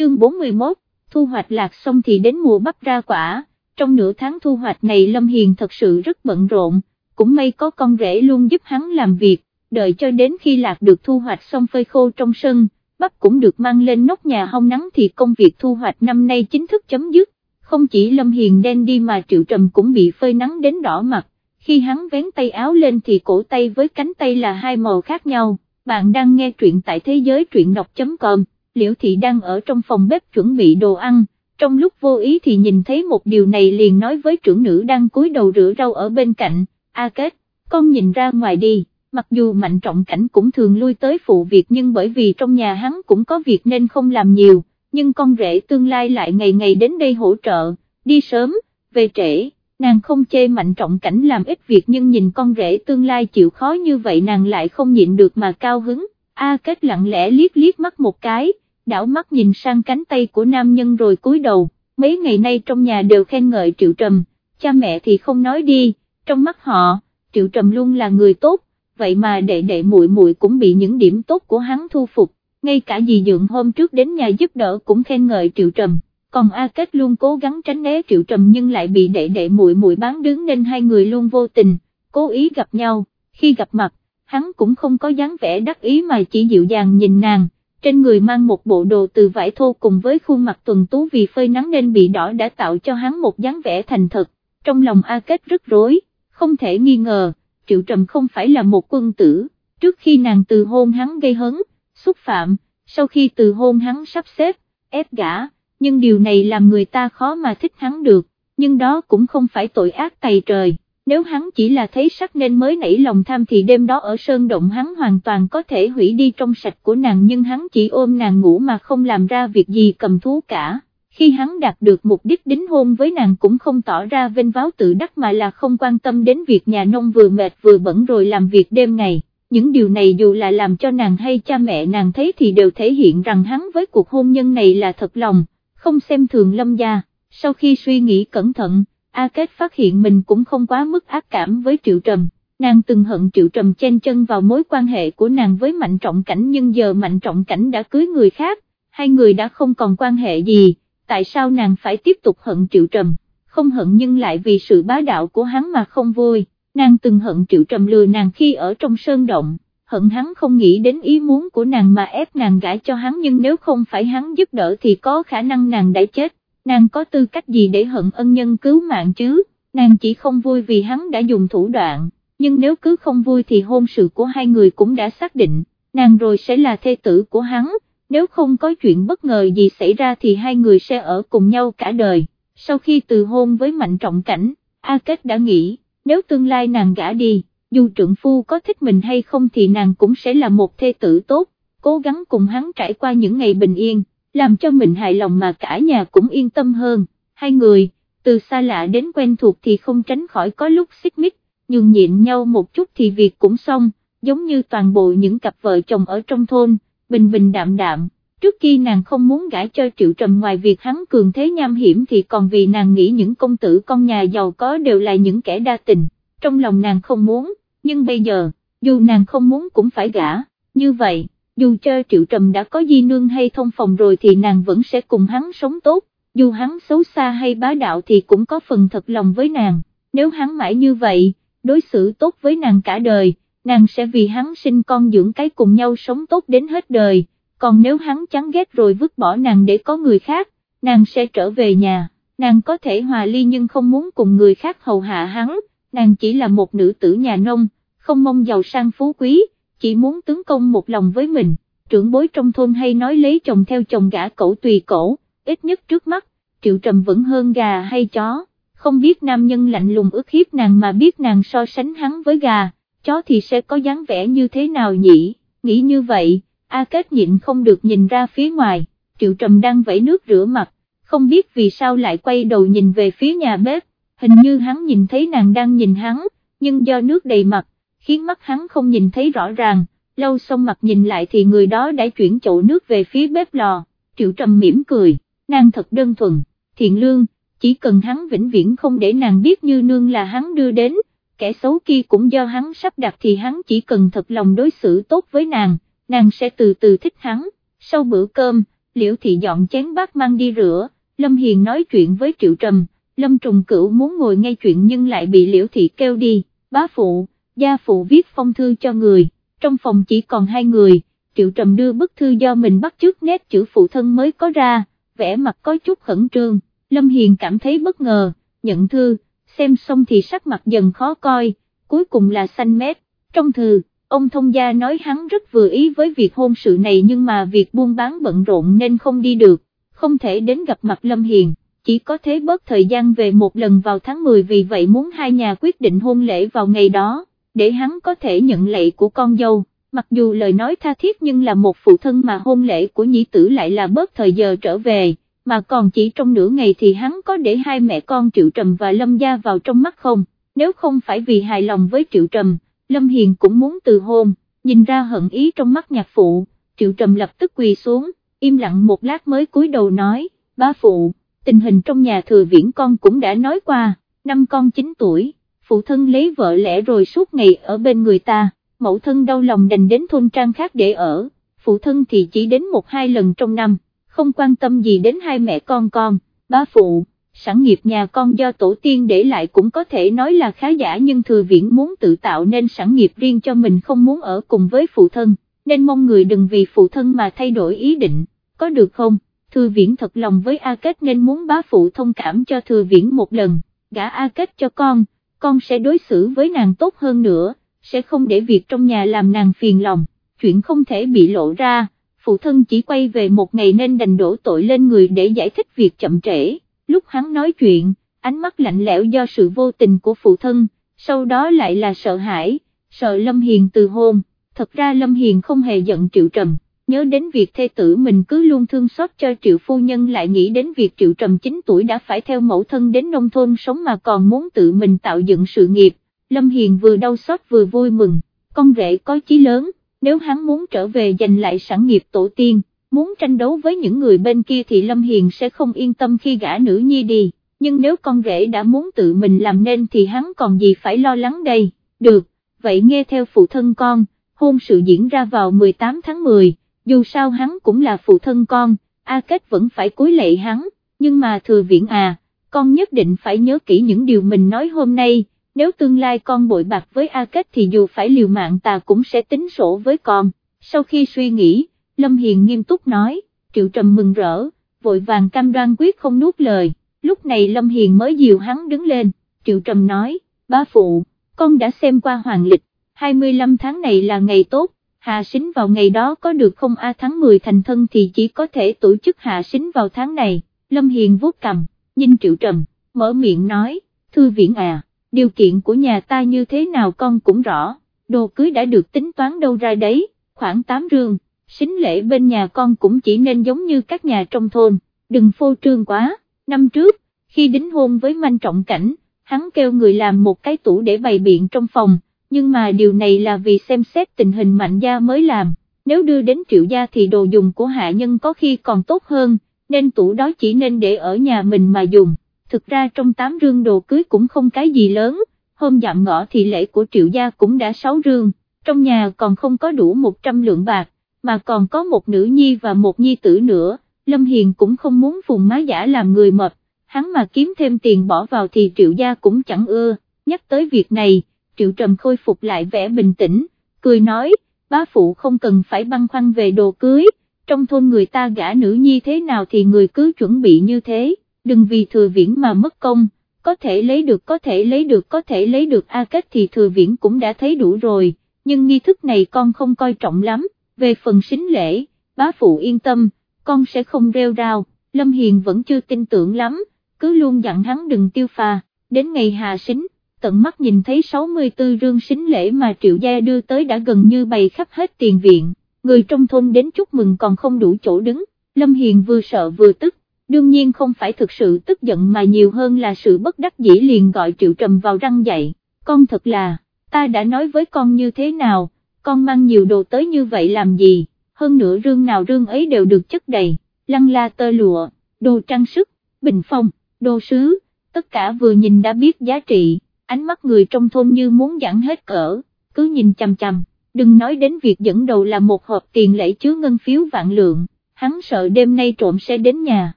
chương 41, thu hoạch lạc xong thì đến mùa bắp ra quả, trong nửa tháng thu hoạch này Lâm Hiền thật sự rất bận rộn, cũng may có con rể luôn giúp hắn làm việc, đợi cho đến khi lạc được thu hoạch xong phơi khô trong sân, bắp cũng được mang lên nóc nhà hong nắng thì công việc thu hoạch năm nay chính thức chấm dứt, không chỉ Lâm Hiền đen đi mà Triệu Trầm cũng bị phơi nắng đến đỏ mặt, khi hắn vén tay áo lên thì cổ tay với cánh tay là hai màu khác nhau, bạn đang nghe truyện tại thế giới truyện đọc.com, Liễu Thị đang ở trong phòng bếp chuẩn bị đồ ăn, trong lúc vô ý thì nhìn thấy một điều này liền nói với trưởng nữ đang cúi đầu rửa rau ở bên cạnh, A Kết, con nhìn ra ngoài đi. Mặc dù mạnh trọng cảnh cũng thường lui tới phụ việc nhưng bởi vì trong nhà hắn cũng có việc nên không làm nhiều, nhưng con rể tương lai lại ngày ngày đến đây hỗ trợ, đi sớm, về trễ, nàng không chê mạnh trọng cảnh làm ít việc nhưng nhìn con rể tương lai chịu khó như vậy nàng lại không nhịn được mà cao hứng, A Kết lặng lẽ liếc liếc mắt một cái, đảo mắt nhìn sang cánh tay của nam nhân rồi cúi đầu, mấy ngày nay trong nhà đều khen ngợi Triệu Trầm, cha mẹ thì không nói đi, trong mắt họ, Triệu Trầm luôn là người tốt vậy mà đệ đệ muội muội cũng bị những điểm tốt của hắn thu phục, ngay cả dì dượng hôm trước đến nhà giúp đỡ cũng khen ngợi Triệu Trầm, còn A Kết luôn cố gắng tránh né Triệu Trầm nhưng lại bị đệ đệ muội muội bán đứng nên hai người luôn vô tình, cố ý gặp nhau, khi gặp mặt, hắn cũng không có dáng vẻ đắc ý mà chỉ dịu dàng nhìn nàng, trên người mang một bộ đồ từ vải thô cùng với khuôn mặt tuần tú vì phơi nắng nên bị đỏ đã tạo cho hắn một dáng vẻ thành thật, trong lòng A Kết rất rối, không thể nghi ngờ Triệu Trầm không phải là một quân tử, trước khi nàng từ hôn hắn gây hấn, xúc phạm, sau khi từ hôn hắn sắp xếp, ép gã, nhưng điều này làm người ta khó mà thích hắn được, nhưng đó cũng không phải tội ác tày trời. Nếu hắn chỉ là thấy sắc nên mới nảy lòng tham thì đêm đó ở sơn động hắn hoàn toàn có thể hủy đi trong sạch của nàng nhưng hắn chỉ ôm nàng ngủ mà không làm ra việc gì cầm thú cả khi hắn đạt được mục đích đính hôn với nàng cũng không tỏ ra vinh váo tự đắc mà là không quan tâm đến việc nhà nông vừa mệt vừa bẩn rồi làm việc đêm ngày. Những điều này dù là làm cho nàng hay cha mẹ nàng thấy thì đều thể hiện rằng hắn với cuộc hôn nhân này là thật lòng, không xem thường lâm gia. Sau khi suy nghĩ cẩn thận, A Kết phát hiện mình cũng không quá mức ác cảm với Triệu Trầm. Nàng từng hận Triệu Trầm chen chân vào mối quan hệ của nàng với Mạnh Trọng Cảnh nhưng giờ Mạnh Trọng Cảnh đã cưới người khác, hai người đã không còn quan hệ gì tại sao nàng phải tiếp tục hận Triệu Trầm, không hận nhưng lại vì sự bá đạo của hắn mà không vui, nàng từng hận Triệu Trầm lừa nàng khi ở trong sơn động, hận hắn không nghĩ đến ý muốn của nàng mà ép nàng gãi cho hắn nhưng nếu không phải hắn giúp đỡ thì có khả năng nàng đã chết, nàng có tư cách gì để hận ân nhân cứu mạng chứ, nàng chỉ không vui vì hắn đã dùng thủ đoạn, nhưng nếu cứ không vui thì hôn sự của hai người cũng đã xác định, nàng rồi sẽ là thê tử của hắn nếu không có chuyện bất ngờ gì xảy ra thì hai người sẽ ở cùng nhau cả đời. Sau khi từ hôn với Mạnh Trọng Cảnh, A Kết đã nghĩ, nếu tương lai nàng gả đi, dù trượng phu có thích mình hay không thì nàng cũng sẽ là một thê tử tốt, cố gắng cùng hắn trải qua những ngày bình yên, làm cho mình hài lòng mà cả nhà cũng yên tâm hơn. Hai người, từ xa lạ đến quen thuộc thì không tránh khỏi có lúc xích mích, nhường nhịn nhau một chút thì việc cũng xong, giống như toàn bộ những cặp vợ chồng ở trong thôn bình bình đạm đạm, trước khi nàng không muốn gãi cho Triệu Trầm ngoài việc hắn cường thế nham hiểm thì còn vì nàng nghĩ những công tử con nhà giàu có đều là những kẻ đa tình, trong lòng nàng không muốn, nhưng bây giờ, dù nàng không muốn cũng phải gả, như vậy, dù cho Triệu Trầm đã có di nương hay thông phòng rồi thì nàng vẫn sẽ cùng hắn sống tốt, dù hắn xấu xa hay bá đạo thì cũng có phần thật lòng với nàng, nếu hắn mãi như vậy, đối xử tốt với nàng cả đời nàng sẽ vì hắn sinh con dưỡng cái cùng nhau sống tốt đến hết đời, còn nếu hắn chán ghét rồi vứt bỏ nàng để có người khác, nàng sẽ trở về nhà, nàng có thể hòa ly nhưng không muốn cùng người khác hầu hạ hắn, nàng chỉ là một nữ tử nhà nông, không mong giàu sang phú quý, chỉ muốn tướng công một lòng với mình, trưởng bối trong thôn hay nói lấy chồng theo chồng gã cẩu tùy cổ, ít nhất trước mắt, triệu trầm vẫn hơn gà hay chó, không biết nam nhân lạnh lùng ức hiếp nàng mà biết nàng so sánh hắn với gà chó thì sẽ có dáng vẻ như thế nào nhỉ, nghĩ như vậy, A Kết nhịn không được nhìn ra phía ngoài, Triệu Trầm đang vẫy nước rửa mặt, không biết vì sao lại quay đầu nhìn về phía nhà bếp, hình như hắn nhìn thấy nàng đang nhìn hắn, nhưng do nước đầy mặt, khiến mắt hắn không nhìn thấy rõ ràng, lâu xong mặt nhìn lại thì người đó đã chuyển chậu nước về phía bếp lò, Triệu Trầm mỉm cười, nàng thật đơn thuần, thiện lương, chỉ cần hắn vĩnh viễn không để nàng biết như nương là hắn đưa đến, kẻ xấu kia cũng do hắn sắp đặt thì hắn chỉ cần thật lòng đối xử tốt với nàng, nàng sẽ từ từ thích hắn, sau bữa cơm, liễu thị dọn chén bát mang đi rửa, Lâm Hiền nói chuyện với Triệu Trầm, Lâm Trùng Cửu muốn ngồi nghe chuyện nhưng lại bị liễu thị kêu đi, bá phụ, gia phụ viết phong thư cho người, trong phòng chỉ còn hai người, Triệu Trầm đưa bức thư do mình bắt trước nét chữ phụ thân mới có ra, vẽ mặt có chút khẩn trương, Lâm Hiền cảm thấy bất ngờ, nhận thư, xem xong thì sắc mặt dần khó coi, cuối cùng là xanh mét, trong thư, ông thông gia nói hắn rất vừa ý với việc hôn sự này nhưng mà việc buôn bán bận rộn nên không đi được, không thể đến gặp mặt Lâm Hiền, chỉ có thế bớt thời gian về một lần vào tháng 10 vì vậy muốn hai nhà quyết định hôn lễ vào ngày đó, để hắn có thể nhận lệ của con dâu. Mặc dù lời nói tha thiết nhưng là một phụ thân mà hôn lễ của nhị tử lại là bớt thời giờ trở về, mà còn chỉ trong nửa ngày thì hắn có để hai mẹ con Triệu Trầm và Lâm Gia vào trong mắt không, nếu không phải vì hài lòng với Triệu Trầm, Lâm Hiền cũng muốn từ hôn, nhìn ra hận ý trong mắt nhạc phụ, Triệu Trầm lập tức quỳ xuống, im lặng một lát mới cúi đầu nói, ba phụ, tình hình trong nhà thừa viễn con cũng đã nói qua, năm con 9 tuổi, phụ thân lấy vợ lẽ rồi suốt ngày ở bên người ta, mẫu thân đau lòng đành đến thôn trang khác để ở, phụ thân thì chỉ đến một hai lần trong năm không quan tâm gì đến hai mẹ con con, ba phụ, sản nghiệp nhà con do tổ tiên để lại cũng có thể nói là khá giả nhưng thừa viễn muốn tự tạo nên sản nghiệp riêng cho mình không muốn ở cùng với phụ thân, nên mong người đừng vì phụ thân mà thay đổi ý định, có được không? Thừa viễn thật lòng với A Kết nên muốn bá phụ thông cảm cho thừa viễn một lần, gả A Kết cho con, con sẽ đối xử với nàng tốt hơn nữa, sẽ không để việc trong nhà làm nàng phiền lòng, chuyện không thể bị lộ ra phụ thân chỉ quay về một ngày nên đành đổ tội lên người để giải thích việc chậm trễ, lúc hắn nói chuyện, ánh mắt lạnh lẽo do sự vô tình của phụ thân, sau đó lại là sợ hãi, sợ Lâm Hiền từ hôn, thật ra Lâm Hiền không hề giận Triệu Trầm, nhớ đến việc thê tử mình cứ luôn thương xót cho Triệu Phu Nhân lại nghĩ đến việc Triệu Trầm 9 tuổi đã phải theo mẫu thân đến nông thôn sống mà còn muốn tự mình tạo dựng sự nghiệp, Lâm Hiền vừa đau xót vừa vui mừng, con rể có chí lớn nếu hắn muốn trở về giành lại sản nghiệp tổ tiên, muốn tranh đấu với những người bên kia thì Lâm Hiền sẽ không yên tâm khi gả nữ nhi đi, nhưng nếu con rể đã muốn tự mình làm nên thì hắn còn gì phải lo lắng đây, được, vậy nghe theo phụ thân con, hôn sự diễn ra vào 18 tháng 10, dù sao hắn cũng là phụ thân con, A Kết vẫn phải cúi lệ hắn, nhưng mà thừa viện à, con nhất định phải nhớ kỹ những điều mình nói hôm nay, nếu tương lai con bội bạc với A Kết thì dù phải liều mạng ta cũng sẽ tính sổ với con, sau khi suy nghĩ, Lâm Hiền nghiêm túc nói, Triệu Trầm mừng rỡ, vội vàng cam đoan quyết không nuốt lời, lúc này Lâm Hiền mới dìu hắn đứng lên, Triệu Trầm nói, ba phụ, con đã xem qua hoàng lịch, 25 tháng này là ngày tốt, hạ xính vào ngày đó có được không? A tháng 10 thành thân thì chỉ có thể tổ chức hạ xính vào tháng này, Lâm Hiền vuốt cầm, nhìn Triệu Trầm, mở miệng nói, thư viện à điều kiện của nhà ta như thế nào con cũng rõ, đồ cưới đã được tính toán đâu ra đấy, khoảng 8 rương, xính lễ bên nhà con cũng chỉ nên giống như các nhà trong thôn, đừng phô trương quá, năm trước, khi đính hôn với manh trọng cảnh, hắn kêu người làm một cái tủ để bày biện trong phòng, nhưng mà điều này là vì xem xét tình hình mạnh gia mới làm, nếu đưa đến triệu gia thì đồ dùng của hạ nhân có khi còn tốt hơn, nên tủ đó chỉ nên để ở nhà mình mà dùng. Thực ra trong 8 rương đồ cưới cũng không cái gì lớn, hôm dạm ngõ thì lễ của triệu gia cũng đã 6 rương, trong nhà còn không có đủ 100 lượng bạc, mà còn có một nữ nhi và một nhi tử nữa, Lâm Hiền cũng không muốn phùng má giả làm người mập, hắn mà kiếm thêm tiền bỏ vào thì triệu gia cũng chẳng ưa, nhắc tới việc này, triệu trầm khôi phục lại vẻ bình tĩnh, cười nói, bá phụ không cần phải băn khoăn về đồ cưới, trong thôn người ta gả nữ nhi thế nào thì người cứ chuẩn bị như thế đừng vì thừa viễn mà mất công, có thể lấy được có thể lấy được có thể lấy được A Kết thì thừa viễn cũng đã thấy đủ rồi, nhưng nghi thức này con không coi trọng lắm, về phần xính lễ, bá phụ yên tâm, con sẽ không rêu rao, Lâm Hiền vẫn chưa tin tưởng lắm, cứ luôn dặn hắn đừng tiêu pha, đến ngày hà xính, tận mắt nhìn thấy 64 rương xính lễ mà triệu gia đưa tới đã gần như bày khắp hết tiền viện, người trong thôn đến chúc mừng còn không đủ chỗ đứng, Lâm Hiền vừa sợ vừa tức, đương nhiên không phải thực sự tức giận mà nhiều hơn là sự bất đắc dĩ liền gọi Triệu Trầm vào răng dậy, con thật là, ta đã nói với con như thế nào, con mang nhiều đồ tới như vậy làm gì, hơn nữa rương nào rương ấy đều được chất đầy, lăng la tơ lụa, đồ trang sức, bình phong, đồ sứ, tất cả vừa nhìn đã biết giá trị, ánh mắt người trong thôn như muốn giãn hết cỡ, cứ nhìn chằm chằm, đừng nói đến việc dẫn đầu là một hộp tiền lễ chứa ngân phiếu vạn lượng hắn sợ đêm nay trộm sẽ đến nhà,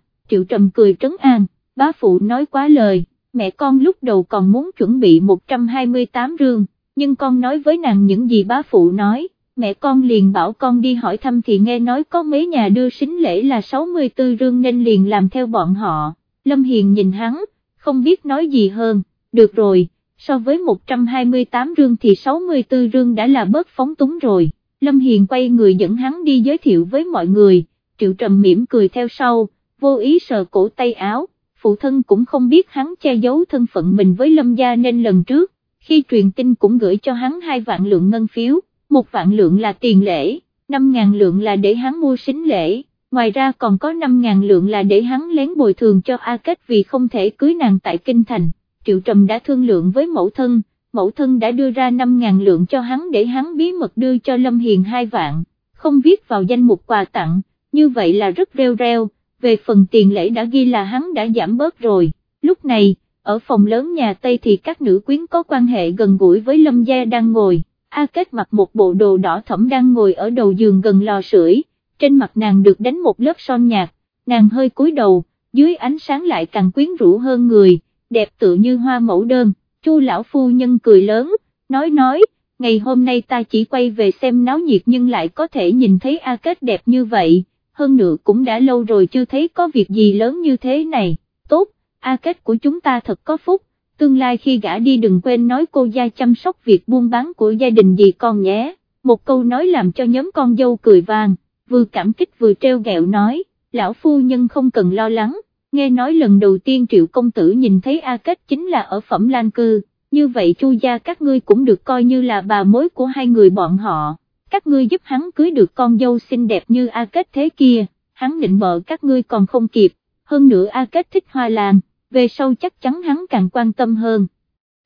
Triệu Trầm cười trấn an, bá phụ nói quá lời, mẹ con lúc đầu còn muốn chuẩn bị 128 rương, nhưng con nói với nàng những gì bá phụ nói, mẹ con liền bảo con đi hỏi thăm thì nghe nói có mấy nhà đưa sính lễ là 64 rương nên liền làm theo bọn họ, Lâm Hiền nhìn hắn, không biết nói gì hơn, được rồi, so với 128 rương thì 64 rương đã là bớt phóng túng rồi, Lâm Hiền quay người dẫn hắn đi giới thiệu với mọi người, Triệu Trầm mỉm cười theo sau, vô ý sờ cổ tay áo, phụ thân cũng không biết hắn che giấu thân phận mình với Lâm gia nên lần trước, khi truyền tin cũng gửi cho hắn hai vạn lượng ngân phiếu, một vạn lượng là tiền lễ, năm ngàn lượng là để hắn mua sính lễ, ngoài ra còn có năm ngàn lượng là để hắn lén bồi thường cho A Kết vì không thể cưới nàng tại Kinh Thành, Triệu Trầm đã thương lượng với mẫu thân, mẫu thân đã đưa ra năm ngàn lượng cho hắn để hắn bí mật đưa cho Lâm Hiền hai vạn, không viết vào danh mục quà tặng, như vậy là rất reo reo, về phần tiền lễ đã ghi là hắn đã giảm bớt rồi, lúc này, ở phòng lớn nhà Tây thì các nữ quyến có quan hệ gần gũi với Lâm Gia đang ngồi, A Kết mặc một bộ đồ đỏ thẫm đang ngồi ở đầu giường gần lò sưởi, trên mặt nàng được đánh một lớp son nhạt, nàng hơi cúi đầu, dưới ánh sáng lại càng quyến rũ hơn người, đẹp tự như hoa mẫu đơn, chu lão phu nhân cười lớn, nói nói, ngày hôm nay ta chỉ quay về xem náo nhiệt nhưng lại có thể nhìn thấy A Kết đẹp như vậy, hơn nữa cũng đã lâu rồi chưa thấy có việc gì lớn như thế này, tốt, A Kết của chúng ta thật có phúc, tương lai khi gã đi đừng quên nói cô gia chăm sóc việc buôn bán của gia đình gì con nhé, một câu nói làm cho nhóm con dâu cười vàng, vừa cảm kích vừa treo gẹo nói, lão phu nhân không cần lo lắng, nghe nói lần đầu tiên triệu công tử nhìn thấy A Kết chính là ở phẩm lan cư, như vậy chu gia các ngươi cũng được coi như là bà mối của hai người bọn họ. Các ngươi giúp hắn cưới được con dâu xinh đẹp như A Kết thế kia, hắn định bợ các ngươi còn không kịp, hơn nữa A Kết thích hoa lan, về sau chắc chắn hắn càng quan tâm hơn.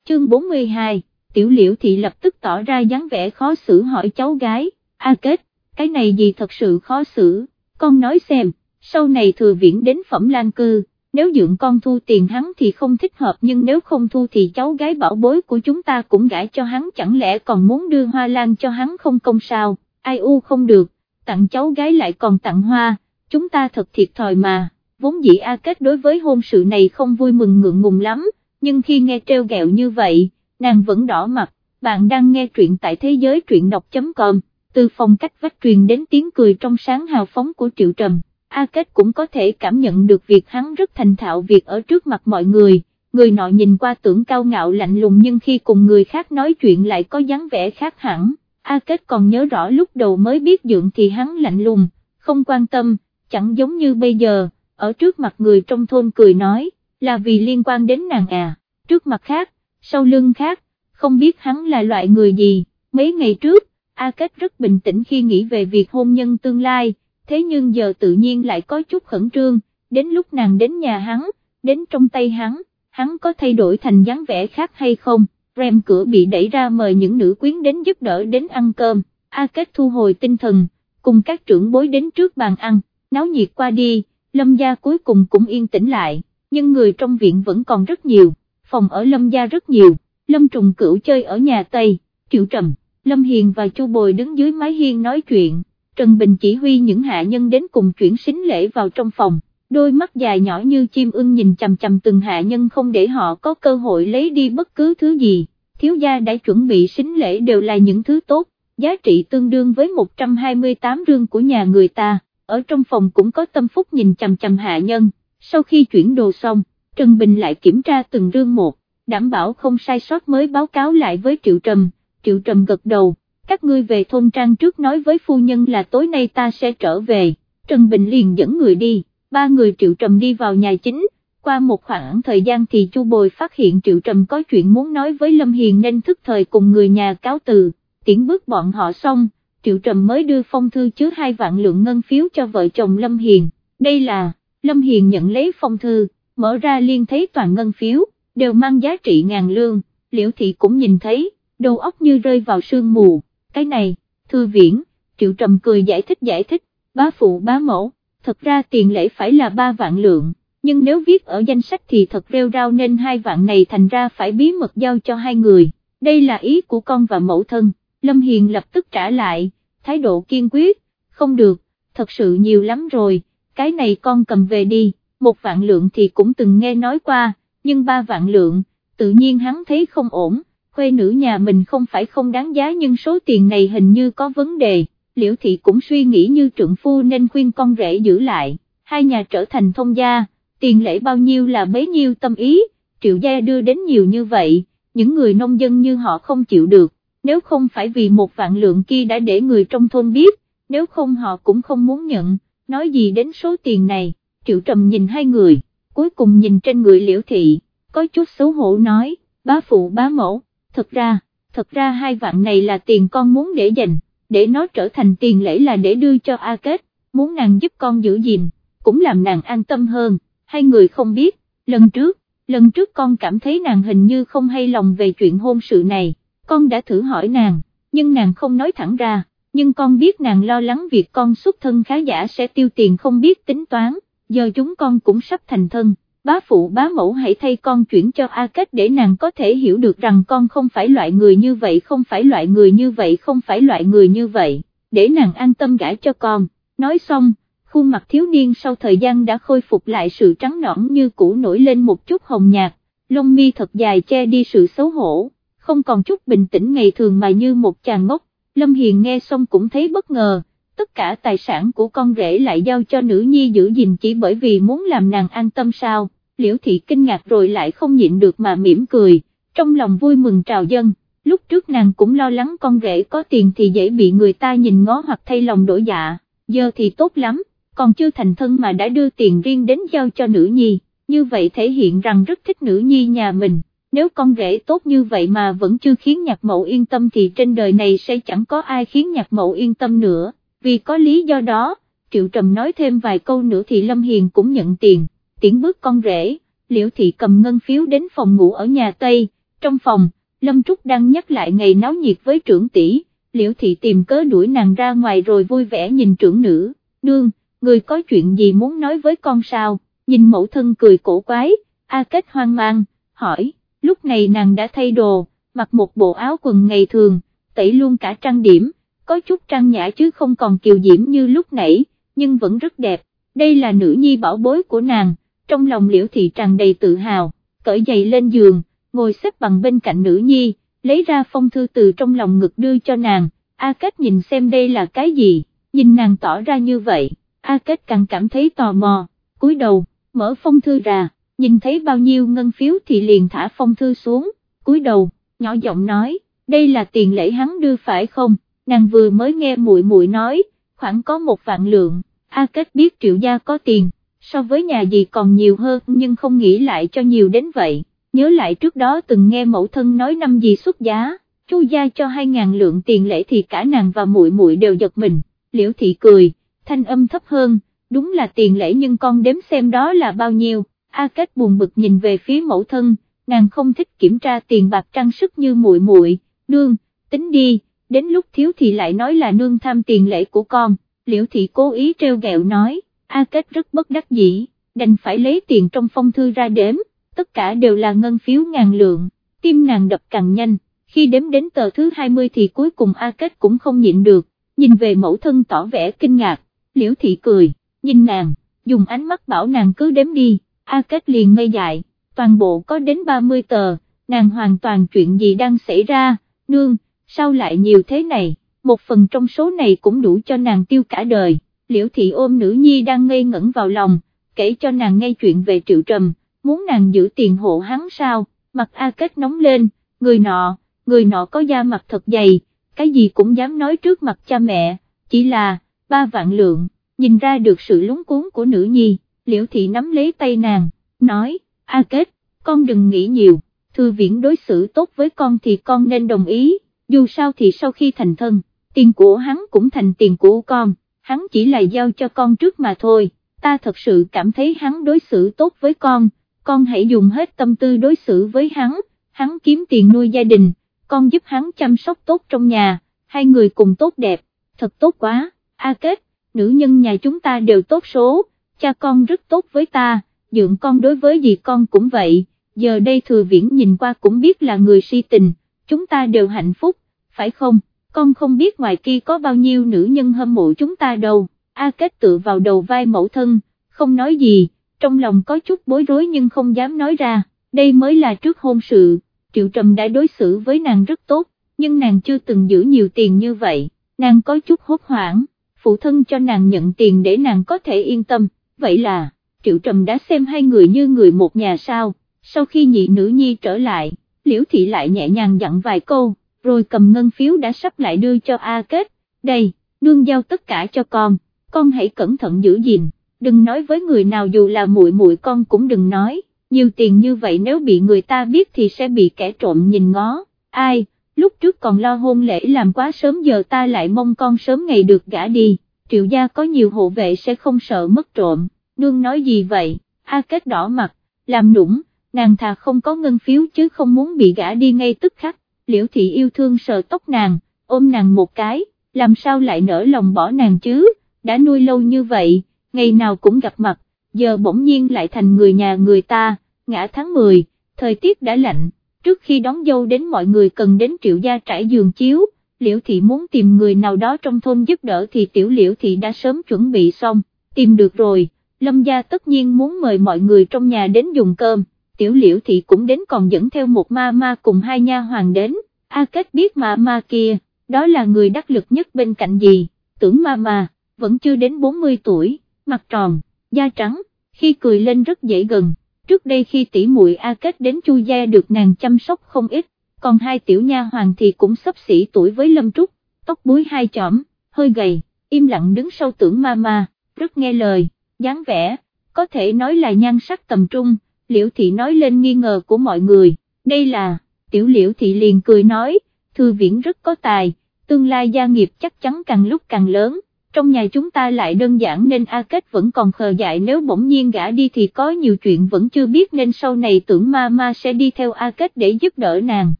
Chương 42, Tiểu Liễu Thị lập tức tỏ ra dáng vẻ khó xử hỏi cháu gái, A Kết, cái này gì thật sự khó xử, con nói xem, sau này thừa viễn đến phẩm lan cư, nếu dưỡng con thu tiền hắn thì không thích hợp nhưng nếu không thu thì cháu gái bảo bối của chúng ta cũng gãi cho hắn chẳng lẽ còn muốn đưa hoa lan cho hắn không công sao, ai u không được, tặng cháu gái lại còn tặng hoa, chúng ta thật thiệt thòi mà, vốn dĩ A Kết đối với hôn sự này không vui mừng ngượng ngùng lắm, nhưng khi nghe treo gẹo như vậy, nàng vẫn đỏ mặt, bạn đang nghe truyện tại thế giới truyện đọc.com, từ phòng cách vách truyền đến tiếng cười trong sáng hào phóng của Triệu Trầm. A Kết cũng có thể cảm nhận được việc hắn rất thành thạo việc ở trước mặt mọi người, người nọ nhìn qua tưởng cao ngạo lạnh lùng nhưng khi cùng người khác nói chuyện lại có dáng vẻ khác hẳn, A Kết còn nhớ rõ lúc đầu mới biết dưỡng thì hắn lạnh lùng, không quan tâm, chẳng giống như bây giờ, ở trước mặt người trong thôn cười nói, là vì liên quan đến nàng à, trước mặt khác, sau lưng khác, không biết hắn là loại người gì, mấy ngày trước, A Kết rất bình tĩnh khi nghĩ về việc hôn nhân tương lai, thế nhưng giờ tự nhiên lại có chút khẩn trương, đến lúc nàng đến nhà hắn, đến trong tay hắn, hắn có thay đổi thành dáng vẻ khác hay không, rèm cửa bị đẩy ra mời những nữ quyến đến giúp đỡ đến ăn cơm, A Kết thu hồi tinh thần, cùng các trưởng bối đến trước bàn ăn, náo nhiệt qua đi, lâm gia cuối cùng cũng yên tĩnh lại, nhưng người trong viện vẫn còn rất nhiều, phòng ở lâm gia rất nhiều, lâm trùng cửu chơi ở nhà Tây, triệu trầm, lâm hiền và chu bồi đứng dưới mái hiên nói chuyện. Trần Bình chỉ huy những hạ nhân đến cùng chuyển xính lễ vào trong phòng, đôi mắt dài nhỏ như chim ưng nhìn chằm chằm từng hạ nhân không để họ có cơ hội lấy đi bất cứ thứ gì, thiếu gia đã chuẩn bị xính lễ đều là những thứ tốt, giá trị tương đương với 128 rương của nhà người ta, ở trong phòng cũng có tâm phúc nhìn chằm chằm hạ nhân, sau khi chuyển đồ xong, Trần Bình lại kiểm tra từng rương một, đảm bảo không sai sót mới báo cáo lại với Triệu Trầm, Triệu Trầm gật đầu các ngươi về thôn trang trước nói với phu nhân là tối nay ta sẽ trở về, Trần Bình liền dẫn người đi, ba người Triệu Trầm đi vào nhà chính, qua một khoảng thời gian thì Chu Bồi phát hiện Triệu Trầm có chuyện muốn nói với Lâm Hiền nên thức thời cùng người nhà cáo từ, tiễn bước bọn họ xong, Triệu Trầm mới đưa phong thư chứa hai vạn lượng ngân phiếu cho vợ chồng Lâm Hiền, đây là, Lâm Hiền nhận lấy phong thư, mở ra liên thấy toàn ngân phiếu, đều mang giá trị ngàn lương, Liễu Thị cũng nhìn thấy, đầu óc như rơi vào sương mù cái này, thư viễn, triệu trầm cười giải thích giải thích, bá phụ bá mẫu, thật ra tiền lễ phải là ba vạn lượng, nhưng nếu viết ở danh sách thì thật rêu rao nên hai vạn này thành ra phải bí mật giao cho hai người, đây là ý của con và mẫu thân, Lâm Hiền lập tức trả lại, thái độ kiên quyết, không được, thật sự nhiều lắm rồi, cái này con cầm về đi, một vạn lượng thì cũng từng nghe nói qua, nhưng ba vạn lượng, tự nhiên hắn thấy không ổn, khuê nữ nhà mình không phải không đáng giá nhưng số tiền này hình như có vấn đề, liễu thị cũng suy nghĩ như trượng phu nên khuyên con rể giữ lại, hai nhà trở thành thông gia, tiền lễ bao nhiêu là bấy nhiêu tâm ý, triệu gia đưa đến nhiều như vậy, những người nông dân như họ không chịu được, nếu không phải vì một vạn lượng kia đã để người trong thôn biết, nếu không họ cũng không muốn nhận, nói gì đến số tiền này, triệu trầm nhìn hai người, cuối cùng nhìn trên người liễu thị, có chút xấu hổ nói, bá phụ bá mẫu, thật ra, thật ra hai vạn này là tiền con muốn để dành, để nó trở thành tiền lễ là để đưa cho A Kết, muốn nàng giúp con giữ gìn, cũng làm nàng an tâm hơn, hai người không biết, lần trước, lần trước con cảm thấy nàng hình như không hay lòng về chuyện hôn sự này, con đã thử hỏi nàng, nhưng nàng không nói thẳng ra, nhưng con biết nàng lo lắng việc con xuất thân khá giả sẽ tiêu tiền không biết tính toán, giờ chúng con cũng sắp thành thân, bá phụ bá mẫu hãy thay con chuyển cho A Kết để nàng có thể hiểu được rằng con không phải loại người như vậy không phải loại người như vậy không phải loại người như vậy, để nàng an tâm gả cho con, nói xong, khuôn mặt thiếu niên sau thời gian đã khôi phục lại sự trắng nõn như cũ nổi lên một chút hồng nhạt, lông mi thật dài che đi sự xấu hổ, không còn chút bình tĩnh ngày thường mà như một chàng ngốc, Lâm Hiền nghe xong cũng thấy bất ngờ, tất cả tài sản của con rể lại giao cho nữ nhi giữ gìn chỉ bởi vì muốn làm nàng an tâm sao, liễu thị kinh ngạc rồi lại không nhịn được mà mỉm cười, trong lòng vui mừng trào dân, lúc trước nàng cũng lo lắng con rể có tiền thì dễ bị người ta nhìn ngó hoặc thay lòng đổi dạ, giờ thì tốt lắm, còn chưa thành thân mà đã đưa tiền riêng đến giao cho nữ nhi, như vậy thể hiện rằng rất thích nữ nhi nhà mình. Nếu con rể tốt như vậy mà vẫn chưa khiến nhạc mẫu yên tâm thì trên đời này sẽ chẳng có ai khiến nhạc mẫu yên tâm nữa, vì có lý do đó, Triệu Trầm nói thêm vài câu nữa thì Lâm Hiền cũng nhận tiền, tiễn bước con rể, Liễu Thị cầm ngân phiếu đến phòng ngủ ở nhà Tây, trong phòng, Lâm Trúc đang nhắc lại ngày náo nhiệt với trưởng tỷ, Liễu Thị tìm cớ đuổi nàng ra ngoài rồi vui vẻ nhìn trưởng nữ, nương, người có chuyện gì muốn nói với con sao, nhìn mẫu thân cười cổ quái, A Kết hoang mang, hỏi. Lúc này nàng đã thay đồ, mặc một bộ áo quần ngày thường, tẩy luôn cả trang điểm, có chút trang nhã chứ không còn kiều diễm như lúc nãy, nhưng vẫn rất đẹp, đây là nữ nhi bảo bối của nàng, trong lòng liễu thị tràn đầy tự hào, cởi giày lên giường, ngồi xếp bằng bên cạnh nữ nhi, lấy ra phong thư từ trong lòng ngực đưa cho nàng, A Kết nhìn xem đây là cái gì, nhìn nàng tỏ ra như vậy, A Kết càng cảm thấy tò mò, cúi đầu, mở phong thư ra nhìn thấy bao nhiêu ngân phiếu thì liền thả phong thư xuống, cúi đầu, nhỏ giọng nói, đây là tiền lễ hắn đưa phải không, nàng vừa mới nghe muội muội nói, khoảng có một vạn lượng, A Kết biết triệu gia có tiền, so với nhà gì còn nhiều hơn nhưng không nghĩ lại cho nhiều đến vậy, nhớ lại trước đó từng nghe mẫu thân nói năm gì xuất giá, chu gia cho hai ngàn lượng tiền lễ thì cả nàng và muội muội đều giật mình, liễu thị cười, thanh âm thấp hơn, đúng là tiền lễ nhưng con đếm xem đó là bao nhiêu. A Kết buồn bực nhìn về phía mẫu thân, nàng không thích kiểm tra tiền bạc trang sức như muội muội, nương, tính đi, đến lúc thiếu thì lại nói là nương tham tiền lễ của con, liễu thị cố ý treo gẹo nói, A Kết rất bất đắc dĩ, đành phải lấy tiền trong phong thư ra đếm, tất cả đều là ngân phiếu ngàn lượng, tim nàng đập càng nhanh, khi đếm đến tờ thứ 20 thì cuối cùng A Kết cũng không nhịn được, nhìn về mẫu thân tỏ vẻ kinh ngạc, liễu thị cười, nhìn nàng, dùng ánh mắt bảo nàng cứ đếm đi. A Kết liền ngây dại, toàn bộ có đến 30 tờ, nàng hoàn toàn chuyện gì đang xảy ra, nương, sao lại nhiều thế này, một phần trong số này cũng đủ cho nàng tiêu cả đời, liễu thị ôm nữ nhi đang ngây ngẩn vào lòng, kể cho nàng nghe chuyện về triệu trầm, muốn nàng giữ tiền hộ hắn sao, mặt A Kết nóng lên, người nọ, người nọ có da mặt thật dày, cái gì cũng dám nói trước mặt cha mẹ, chỉ là, ba vạn lượng, nhìn ra được sự lúng cuốn của nữ nhi. Liễu thị nắm lấy tay nàng, nói, A Kết, con đừng nghĩ nhiều, thư viễn đối xử tốt với con thì con nên đồng ý, dù sao thì sau khi thành thân, tiền của hắn cũng thành tiền của con, hắn chỉ là giao cho con trước mà thôi, ta thật sự cảm thấy hắn đối xử tốt với con, con hãy dùng hết tâm tư đối xử với hắn, hắn kiếm tiền nuôi gia đình, con giúp hắn chăm sóc tốt trong nhà, hai người cùng tốt đẹp, thật tốt quá, A Kết, nữ nhân nhà chúng ta đều tốt số cha con rất tốt với ta, dưỡng con đối với gì con cũng vậy, giờ đây thừa viễn nhìn qua cũng biết là người si tình, chúng ta đều hạnh phúc, phải không, con không biết ngoài kia có bao nhiêu nữ nhân hâm mộ chúng ta đâu, A Kết tự vào đầu vai mẫu thân, không nói gì, trong lòng có chút bối rối nhưng không dám nói ra, đây mới là trước hôn sự, Triệu Trầm đã đối xử với nàng rất tốt, nhưng nàng chưa từng giữ nhiều tiền như vậy, nàng có chút hốt hoảng, phụ thân cho nàng nhận tiền để nàng có thể yên tâm, vậy là, Triệu Trầm đã xem hai người như người một nhà sao, sau khi nhị nữ nhi trở lại, Liễu Thị lại nhẹ nhàng dặn vài câu, rồi cầm ngân phiếu đã sắp lại đưa cho A Kết, đây, nương giao tất cả cho con, con hãy cẩn thận giữ gìn, đừng nói với người nào dù là muội muội con cũng đừng nói, nhiều tiền như vậy nếu bị người ta biết thì sẽ bị kẻ trộm nhìn ngó, ai, lúc trước còn lo hôn lễ làm quá sớm giờ ta lại mong con sớm ngày được gả đi, triệu gia có nhiều hộ vệ sẽ không sợ mất trộm, nương nói gì vậy, A Kết đỏ mặt, làm nũng, nàng thà không có ngân phiếu chứ không muốn bị gã đi ngay tức khắc, liễu thị yêu thương sờ tóc nàng, ôm nàng một cái, làm sao lại nỡ lòng bỏ nàng chứ, đã nuôi lâu như vậy, ngày nào cũng gặp mặt, giờ bỗng nhiên lại thành người nhà người ta, ngã tháng 10, thời tiết đã lạnh, trước khi đón dâu đến mọi người cần đến triệu gia trải giường chiếu, liễu thị muốn tìm người nào đó trong thôn giúp đỡ thì tiểu liễu thị đã sớm chuẩn bị xong, tìm được rồi, lâm gia tất nhiên muốn mời mọi người trong nhà đến dùng cơm tiểu liễu thị cũng đến còn dẫn theo một ma ma cùng hai nha hoàng đến, A Kết biết ma ma kia, đó là người đắc lực nhất bên cạnh gì, tưởng ma ma, vẫn chưa đến 40 tuổi, mặt tròn, da trắng, khi cười lên rất dễ gần, trước đây khi tỷ muội A Kết đến Chu gia được nàng chăm sóc không ít, còn hai tiểu nha hoàng thì cũng sắp xỉ tuổi với Lâm Trúc, tóc búi hai chỏm, hơi gầy, im lặng đứng sau tưởng ma ma, rất nghe lời, dáng vẻ, có thể nói là nhan sắc tầm trung liễu thị nói lên nghi ngờ của mọi người, đây là, tiểu liễu thị liền cười nói, thư viễn rất có tài, tương lai gia nghiệp chắc chắn càng lúc càng lớn, trong nhà chúng ta lại đơn giản nên A Kết vẫn còn khờ dại nếu bỗng nhiên gã đi thì có nhiều chuyện vẫn chưa biết nên sau này tưởng ma ma sẽ đi theo A Kết để giúp đỡ nàng,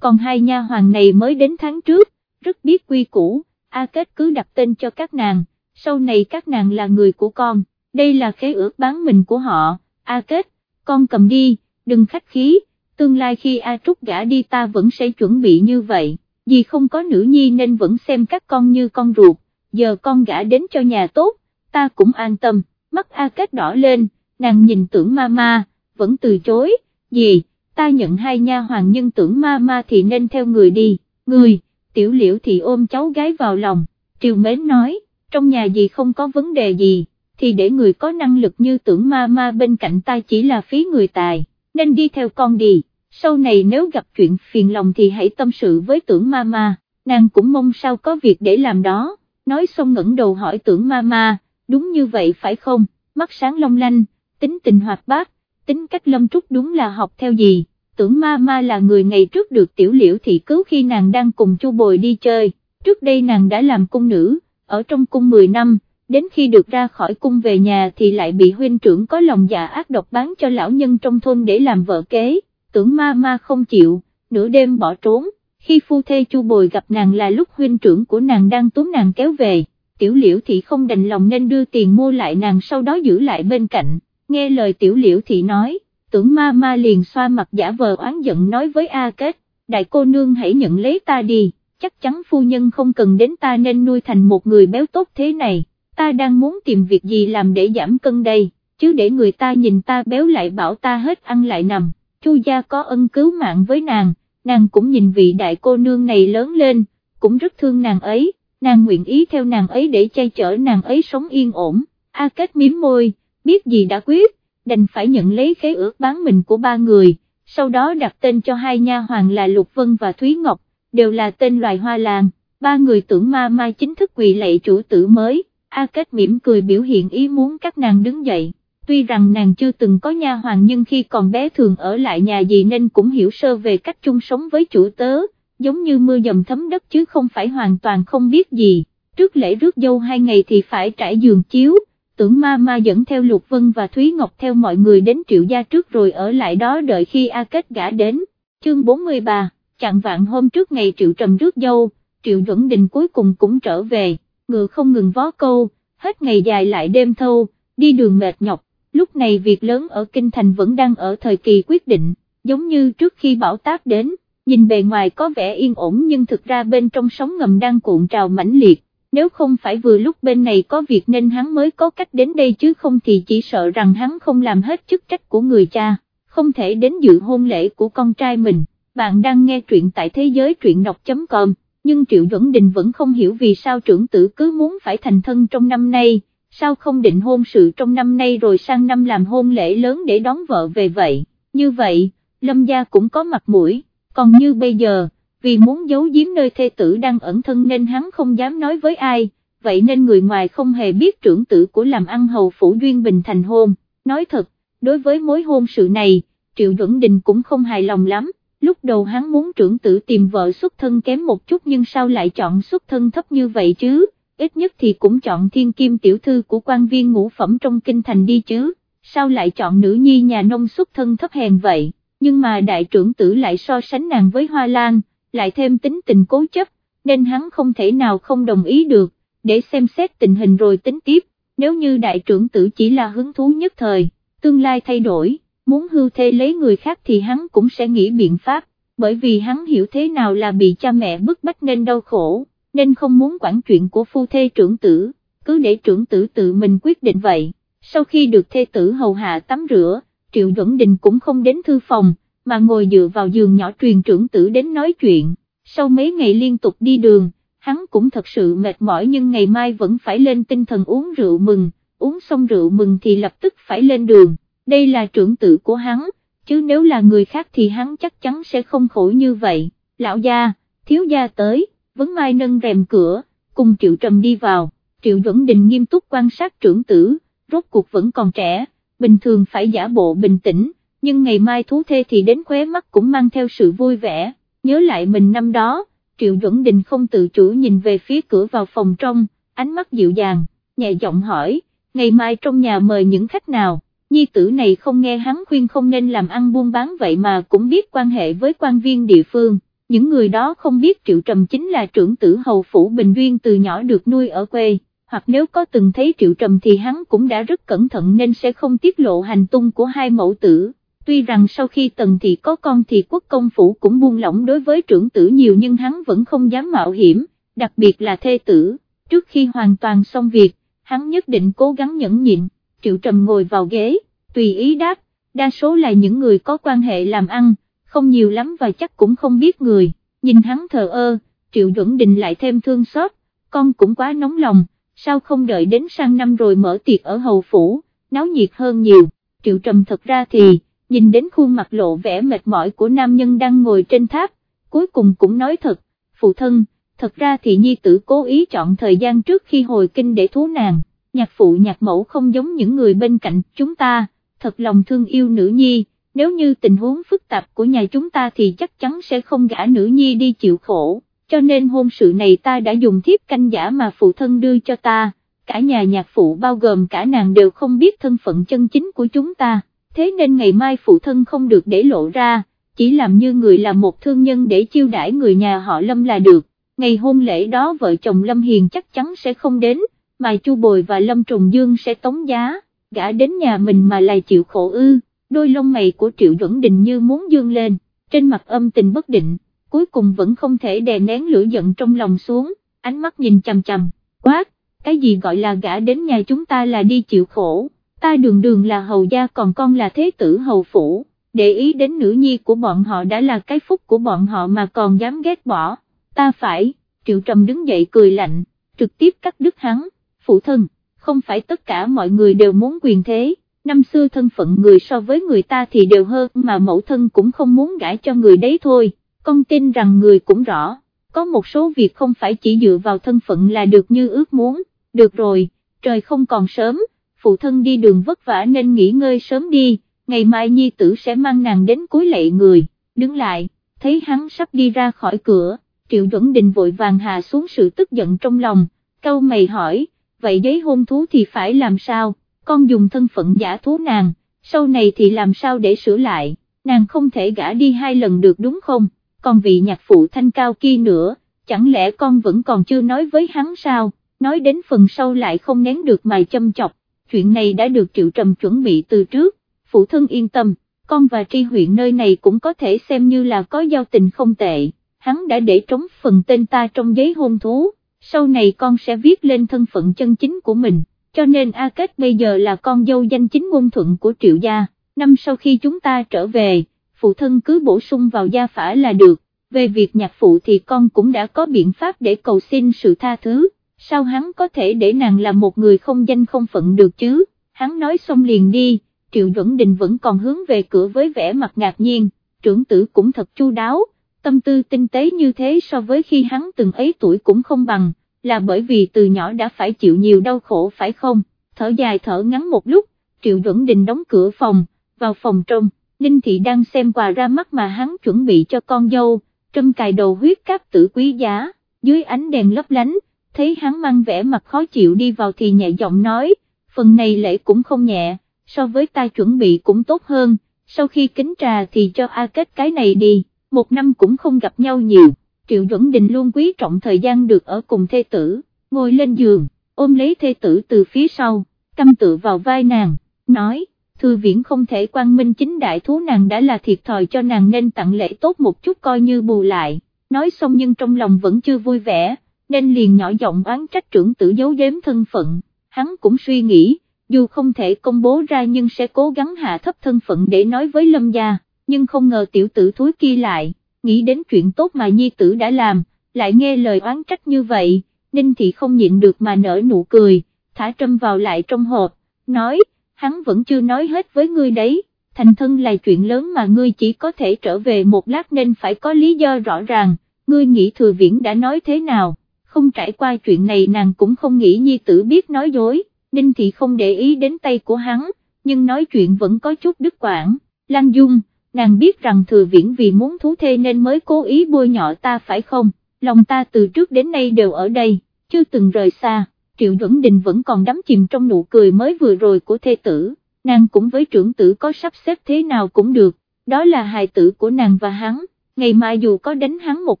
còn hai nha hoàng này mới đến tháng trước, rất biết quy củ, A Kết cứ đặt tên cho các nàng, sau này các nàng là người của con, đây là khế ước bán mình của họ, A Kết, con cầm đi, đừng khách khí, tương lai khi A Trúc gả đi ta vẫn sẽ chuẩn bị như vậy, vì không có nữ nhi nên vẫn xem các con như con ruột, giờ con gả đến cho nhà tốt, ta cũng an tâm, mắt A Kết đỏ lên, nàng nhìn tưởng ma ma, vẫn từ chối, gì, ta nhận hai nha hoàng nhưng tưởng ma ma thì nên theo người đi, người, tiểu liễu thì ôm cháu gái vào lòng, triều mến nói, trong nhà gì không có vấn đề gì, thì để người có năng lực như tưởng ma ma bên cạnh ta chỉ là phí người tài, nên đi theo con đi, sau này nếu gặp chuyện phiền lòng thì hãy tâm sự với tưởng ma ma, nàng cũng mong sao có việc để làm đó, nói xong ngẩng đầu hỏi tưởng ma ma, đúng như vậy phải không, mắt sáng long lanh, tính tình hoạt bát, tính cách lâm trúc đúng là học theo gì, tưởng ma ma là người ngày trước được tiểu liễu thị cứu khi nàng đang cùng chu bồi đi chơi, trước đây nàng đã làm cung nữ, ở trong cung 10 năm, đến khi được ra khỏi cung về nhà thì lại bị huynh trưởng có lòng dạ ác độc bán cho lão nhân trong thôn để làm vợ kế, tưởng ma ma không chịu, nửa đêm bỏ trốn, khi phu thê chu bồi gặp nàng là lúc huynh trưởng của nàng đang túm nàng kéo về, tiểu liễu thị không đành lòng nên đưa tiền mua lại nàng sau đó giữ lại bên cạnh, nghe lời tiểu liễu thị nói, tưởng ma ma liền xoa mặt giả vờ oán giận nói với A Kết, đại cô nương hãy nhận lấy ta đi, chắc chắn phu nhân không cần đến ta nên nuôi thành một người béo tốt thế này ta đang muốn tìm việc gì làm để giảm cân đây, chứ để người ta nhìn ta béo lại bảo ta hết ăn lại nằm, Chu gia có ân cứu mạng với nàng, nàng cũng nhìn vị đại cô nương này lớn lên, cũng rất thương nàng ấy, nàng nguyện ý theo nàng ấy để chay chở nàng ấy sống yên ổn, A Kết miếm môi, biết gì đã quyết, đành phải nhận lấy khế ước bán mình của ba người, sau đó đặt tên cho hai nha hoàng là Lục Vân và Thúy Ngọc, đều là tên loài hoa làng, ba người tưởng ma ma chính thức quỳ lạy chủ tử mới A Kết mỉm cười biểu hiện ý muốn các nàng đứng dậy, tuy rằng nàng chưa từng có nha hoàng nhưng khi còn bé thường ở lại nhà gì nên cũng hiểu sơ về cách chung sống với chủ tớ, giống như mưa dầm thấm đất chứ không phải hoàn toàn không biết gì, trước lễ rước dâu hai ngày thì phải trải giường chiếu, tưởng ma ma dẫn theo Lục Vân và Thúy Ngọc theo mọi người đến triệu gia trước rồi ở lại đó đợi khi A Kết gã đến, chương 43, chặn vạn hôm trước ngày triệu trầm rước dâu, triệu duẩn đình cuối cùng cũng trở về ngựa không ngừng vó câu, hết ngày dài lại đêm thâu, đi đường mệt nhọc, lúc này việc lớn ở Kinh Thành vẫn đang ở thời kỳ quyết định, giống như trước khi bão táp đến, nhìn bề ngoài có vẻ yên ổn nhưng thực ra bên trong sóng ngầm đang cuộn trào mãnh liệt, nếu không phải vừa lúc bên này có việc nên hắn mới có cách đến đây chứ không thì chỉ sợ rằng hắn không làm hết chức trách của người cha, không thể đến dự hôn lễ của con trai mình. Bạn đang nghe truyện tại thế giới truyện đọc.com, nhưng Triệu Duẩn Đình vẫn không hiểu vì sao trưởng tử cứ muốn phải thành thân trong năm nay, sao không định hôn sự trong năm nay rồi sang năm làm hôn lễ lớn để đón vợ về vậy, như vậy, Lâm gia cũng có mặt mũi, còn như bây giờ vì muốn giấu giếm nơi thê tử đang ẩn thân nên hắn không dám nói với ai, vậy nên người ngoài không hề biết trưởng tử của làm ăn hầu phủ Duyên Bình thành hôn, nói thật, đối với mối hôn sự này, Triệu Duẩn Đình cũng không hài lòng lắm, lúc đầu hắn muốn trưởng tử tìm vợ xuất thân kém một chút nhưng sao lại chọn xuất thân thấp như vậy chứ, ít nhất thì cũng chọn thiên kim tiểu thư của quan viên ngũ phẩm trong kinh thành đi chứ, sao lại chọn nữ nhi nhà nông xuất thân thấp hèn vậy, nhưng mà đại trưởng tử lại so sánh nàng với Hoa Lan lại thêm tính tình cố chấp, nên hắn không thể nào không đồng ý được, để xem xét tình hình rồi tính tiếp, nếu như đại trưởng tử chỉ là hứng thú nhất thời, tương lai thay đổi, muốn hưu thê lấy người khác thì hắn cũng sẽ nghĩ biện pháp, bởi vì hắn hiểu thế nào là bị cha mẹ bức bách nên đau khổ, nên không muốn quản chuyện của phu thê trưởng tử, cứ để trưởng tử tự mình quyết định vậy. Sau khi được thê tử hầu hạ tắm rửa, Triệu Duẩn Đình cũng không đến thư phòng, mà ngồi dựa vào giường nhỏ truyền trưởng tử đến nói chuyện, sau mấy ngày liên tục đi đường, hắn cũng thật sự mệt mỏi nhưng ngày mai vẫn phải lên tinh thần uống rượu mừng, uống xong rượu mừng thì lập tức phải lên đường, đây là trưởng tử của hắn, chứ nếu là người khác thì hắn chắc chắn sẽ không khổ như vậy, lão gia, thiếu gia tới, vấn mai nâng rèm cửa, cùng Triệu Trầm đi vào, Triệu Duẩn Đình nghiêm túc quan sát trưởng tử, rốt cuộc vẫn còn trẻ, bình thường phải giả bộ bình tĩnh nhưng ngày mai thú thê thì đến khóe mắt cũng mang theo sự vui vẻ, nhớ lại mình năm đó, Triệu Duẩn Đình không tự chủ nhìn về phía cửa vào phòng trong, ánh mắt dịu dàng, nhẹ giọng hỏi, ngày mai trong nhà mời những khách nào, nhi tử này không nghe hắn khuyên không nên làm ăn buôn bán vậy mà cũng biết quan hệ với quan viên địa phương. Những người đó không biết Triệu Trầm chính là trưởng tử hầu phủ Bình Duyên từ nhỏ được nuôi ở quê, hoặc nếu có từng thấy Triệu Trầm thì hắn cũng đã rất cẩn thận nên sẽ không tiết lộ hành tung của hai mẫu tử. Tuy rằng sau khi tần thị có con thì quốc công phủ cũng buông lỏng đối với trưởng tử nhiều nhưng hắn vẫn không dám mạo hiểm, đặc biệt là thê tử, trước khi hoàn toàn xong việc, hắn nhất định cố gắng nhẫn nhịn, triệu trầm ngồi vào ghế, tùy ý đáp, đa số là những người có quan hệ làm ăn, không nhiều lắm và chắc cũng không biết người, nhìn hắn thờ ơ, triệu duẩn Đình lại thêm thương xót, con cũng quá nóng lòng, sao không đợi đến sang năm rồi mở tiệc ở hầu phủ, náo nhiệt hơn nhiều, triệu trầm thật ra thì nhìn đến khuôn mặt lộ vẻ mệt mỏi của nam nhân đang ngồi trên tháp, cuối cùng cũng nói thật, phụ thân, thật ra thì nhi tử cố ý chọn thời gian trước khi hồi kinh để thú nàng, nhạc phụ nhạc mẫu không giống những người bên cạnh chúng ta, thật lòng thương yêu nữ nhi, nếu như tình huống phức tạp của nhà chúng ta thì chắc chắn sẽ không gả nữ nhi đi chịu khổ, cho nên hôn sự này ta đã dùng thiếp canh giả mà phụ thân đưa cho ta, cả nhà nhạc phụ bao gồm cả nàng đều không biết thân phận chân chính của chúng ta thế nên ngày mai phụ thân không được để lộ ra, chỉ làm như người là một thương nhân để chiêu đãi người nhà họ Lâm là được, ngày hôn lễ đó vợ chồng Lâm Hiền chắc chắn sẽ không đến, mà Chu Bồi và Lâm Trùng Dương sẽ tống giá, gã đến nhà mình mà lại chịu khổ ư, đôi lông mày của Triệu Duẩn Đình như muốn dương lên, trên mặt âm tình bất định, cuối cùng vẫn không thể đè nén lửa giận trong lòng xuống, ánh mắt nhìn chằm chằm, quát, cái gì gọi là gã đến nhà chúng ta là đi chịu khổ ta đường đường là hầu gia còn con là thế tử hầu phủ, để ý đến nữ nhi của bọn họ đã là cái phúc của bọn họ mà còn dám ghét bỏ, ta phải, triệu trầm đứng dậy cười lạnh, trực tiếp cắt đứt hắn, phụ thân, không phải tất cả mọi người đều muốn quyền thế, năm xưa thân phận người so với người ta thì đều hơn mà mẫu thân cũng không muốn gãi cho người đấy thôi, con tin rằng người cũng rõ, có một số việc không phải chỉ dựa vào thân phận là được như ước muốn, được rồi, trời không còn sớm phụ thân đi đường vất vả nên nghỉ ngơi sớm đi, ngày mai nhi tử sẽ mang nàng đến cuối lệ người, đứng lại, thấy hắn sắp đi ra khỏi cửa, triệu duẩn đình vội vàng hạ xuống sự tức giận trong lòng, câu mày hỏi, vậy giấy hôn thú thì phải làm sao, con dùng thân phận giả thú nàng, sau này thì làm sao để sửa lại, nàng không thể gã đi hai lần được đúng không, còn vị nhạc phụ thanh cao kia nữa, chẳng lẽ con vẫn còn chưa nói với hắn sao, nói đến phần sau lại không nén được mày châm chọc, chuyện này đã được Triệu Trầm chuẩn bị từ trước, phụ thân yên tâm, con và tri huyện nơi này cũng có thể xem như là có giao tình không tệ, hắn đã để trống phần tên ta trong giấy hôn thú, sau này con sẽ viết lên thân phận chân chính của mình, cho nên A Kết bây giờ là con dâu danh chính ngôn thuận của triệu gia, năm sau khi chúng ta trở về, phụ thân cứ bổ sung vào gia phả là được, về việc nhạc phụ thì con cũng đã có biện pháp để cầu xin sự tha thứ, sao hắn có thể để nàng là một người không danh không phận được chứ, hắn nói xong liền đi, Triệu Duẩn Đình vẫn còn hướng về cửa với vẻ mặt ngạc nhiên, trưởng tử cũng thật chu đáo, tâm tư tinh tế như thế so với khi hắn từng ấy tuổi cũng không bằng, là bởi vì từ nhỏ đã phải chịu nhiều đau khổ phải không, thở dài thở ngắn một lúc, Triệu Duẩn Đình đóng cửa phòng, vào phòng trong, Ninh Thị đang xem quà ra mắt mà hắn chuẩn bị cho con dâu, trâm cài đầu huyết cáp tử quý giá, dưới ánh đèn lấp lánh, thấy hắn mang vẻ mặt khó chịu đi vào thì nhẹ giọng nói, phần này lễ cũng không nhẹ, so với ta chuẩn bị cũng tốt hơn, sau khi kính trà thì cho A Kết cái này đi, một năm cũng không gặp nhau nhiều, Triệu Duẩn Đình luôn quý trọng thời gian được ở cùng thê tử, ngồi lên giường, ôm lấy thê tử từ phía sau, căm tự vào vai nàng, nói, thư viễn không thể quan minh chính đại thú nàng đã là thiệt thòi cho nàng nên tặng lễ tốt một chút coi như bù lại, nói xong nhưng trong lòng vẫn chưa vui vẻ, nên liền nhỏ giọng oán trách trưởng tử giấu giếm thân phận, hắn cũng suy nghĩ, dù không thể công bố ra nhưng sẽ cố gắng hạ thấp thân phận để nói với lâm gia, nhưng không ngờ tiểu tử thúi kia lại, nghĩ đến chuyện tốt mà nhi tử đã làm, lại nghe lời oán trách như vậy, Ninh Thị không nhịn được mà nở nụ cười, thả trâm vào lại trong hộp, nói, hắn vẫn chưa nói hết với ngươi đấy, thành thân là chuyện lớn mà ngươi chỉ có thể trở về một lát nên phải có lý do rõ ràng, ngươi nghĩ thừa viễn đã nói thế nào, không trải qua chuyện này nàng cũng không nghĩ nhi tử biết nói dối, Ninh Thị không để ý đến tay của hắn, nhưng nói chuyện vẫn có chút đứt quảng, Lan Dung, nàng biết rằng thừa viễn vì muốn thú thê nên mới cố ý bôi nhọ ta phải không, lòng ta từ trước đến nay đều ở đây, chưa từng rời xa. Triệu Duẩn Đình vẫn còn đắm chìm trong nụ cười mới vừa rồi của thê tử, nàng cũng với trưởng tử có sắp xếp thế nào cũng được, đó là hài tử của nàng và hắn, ngày mai dù có đánh hắn một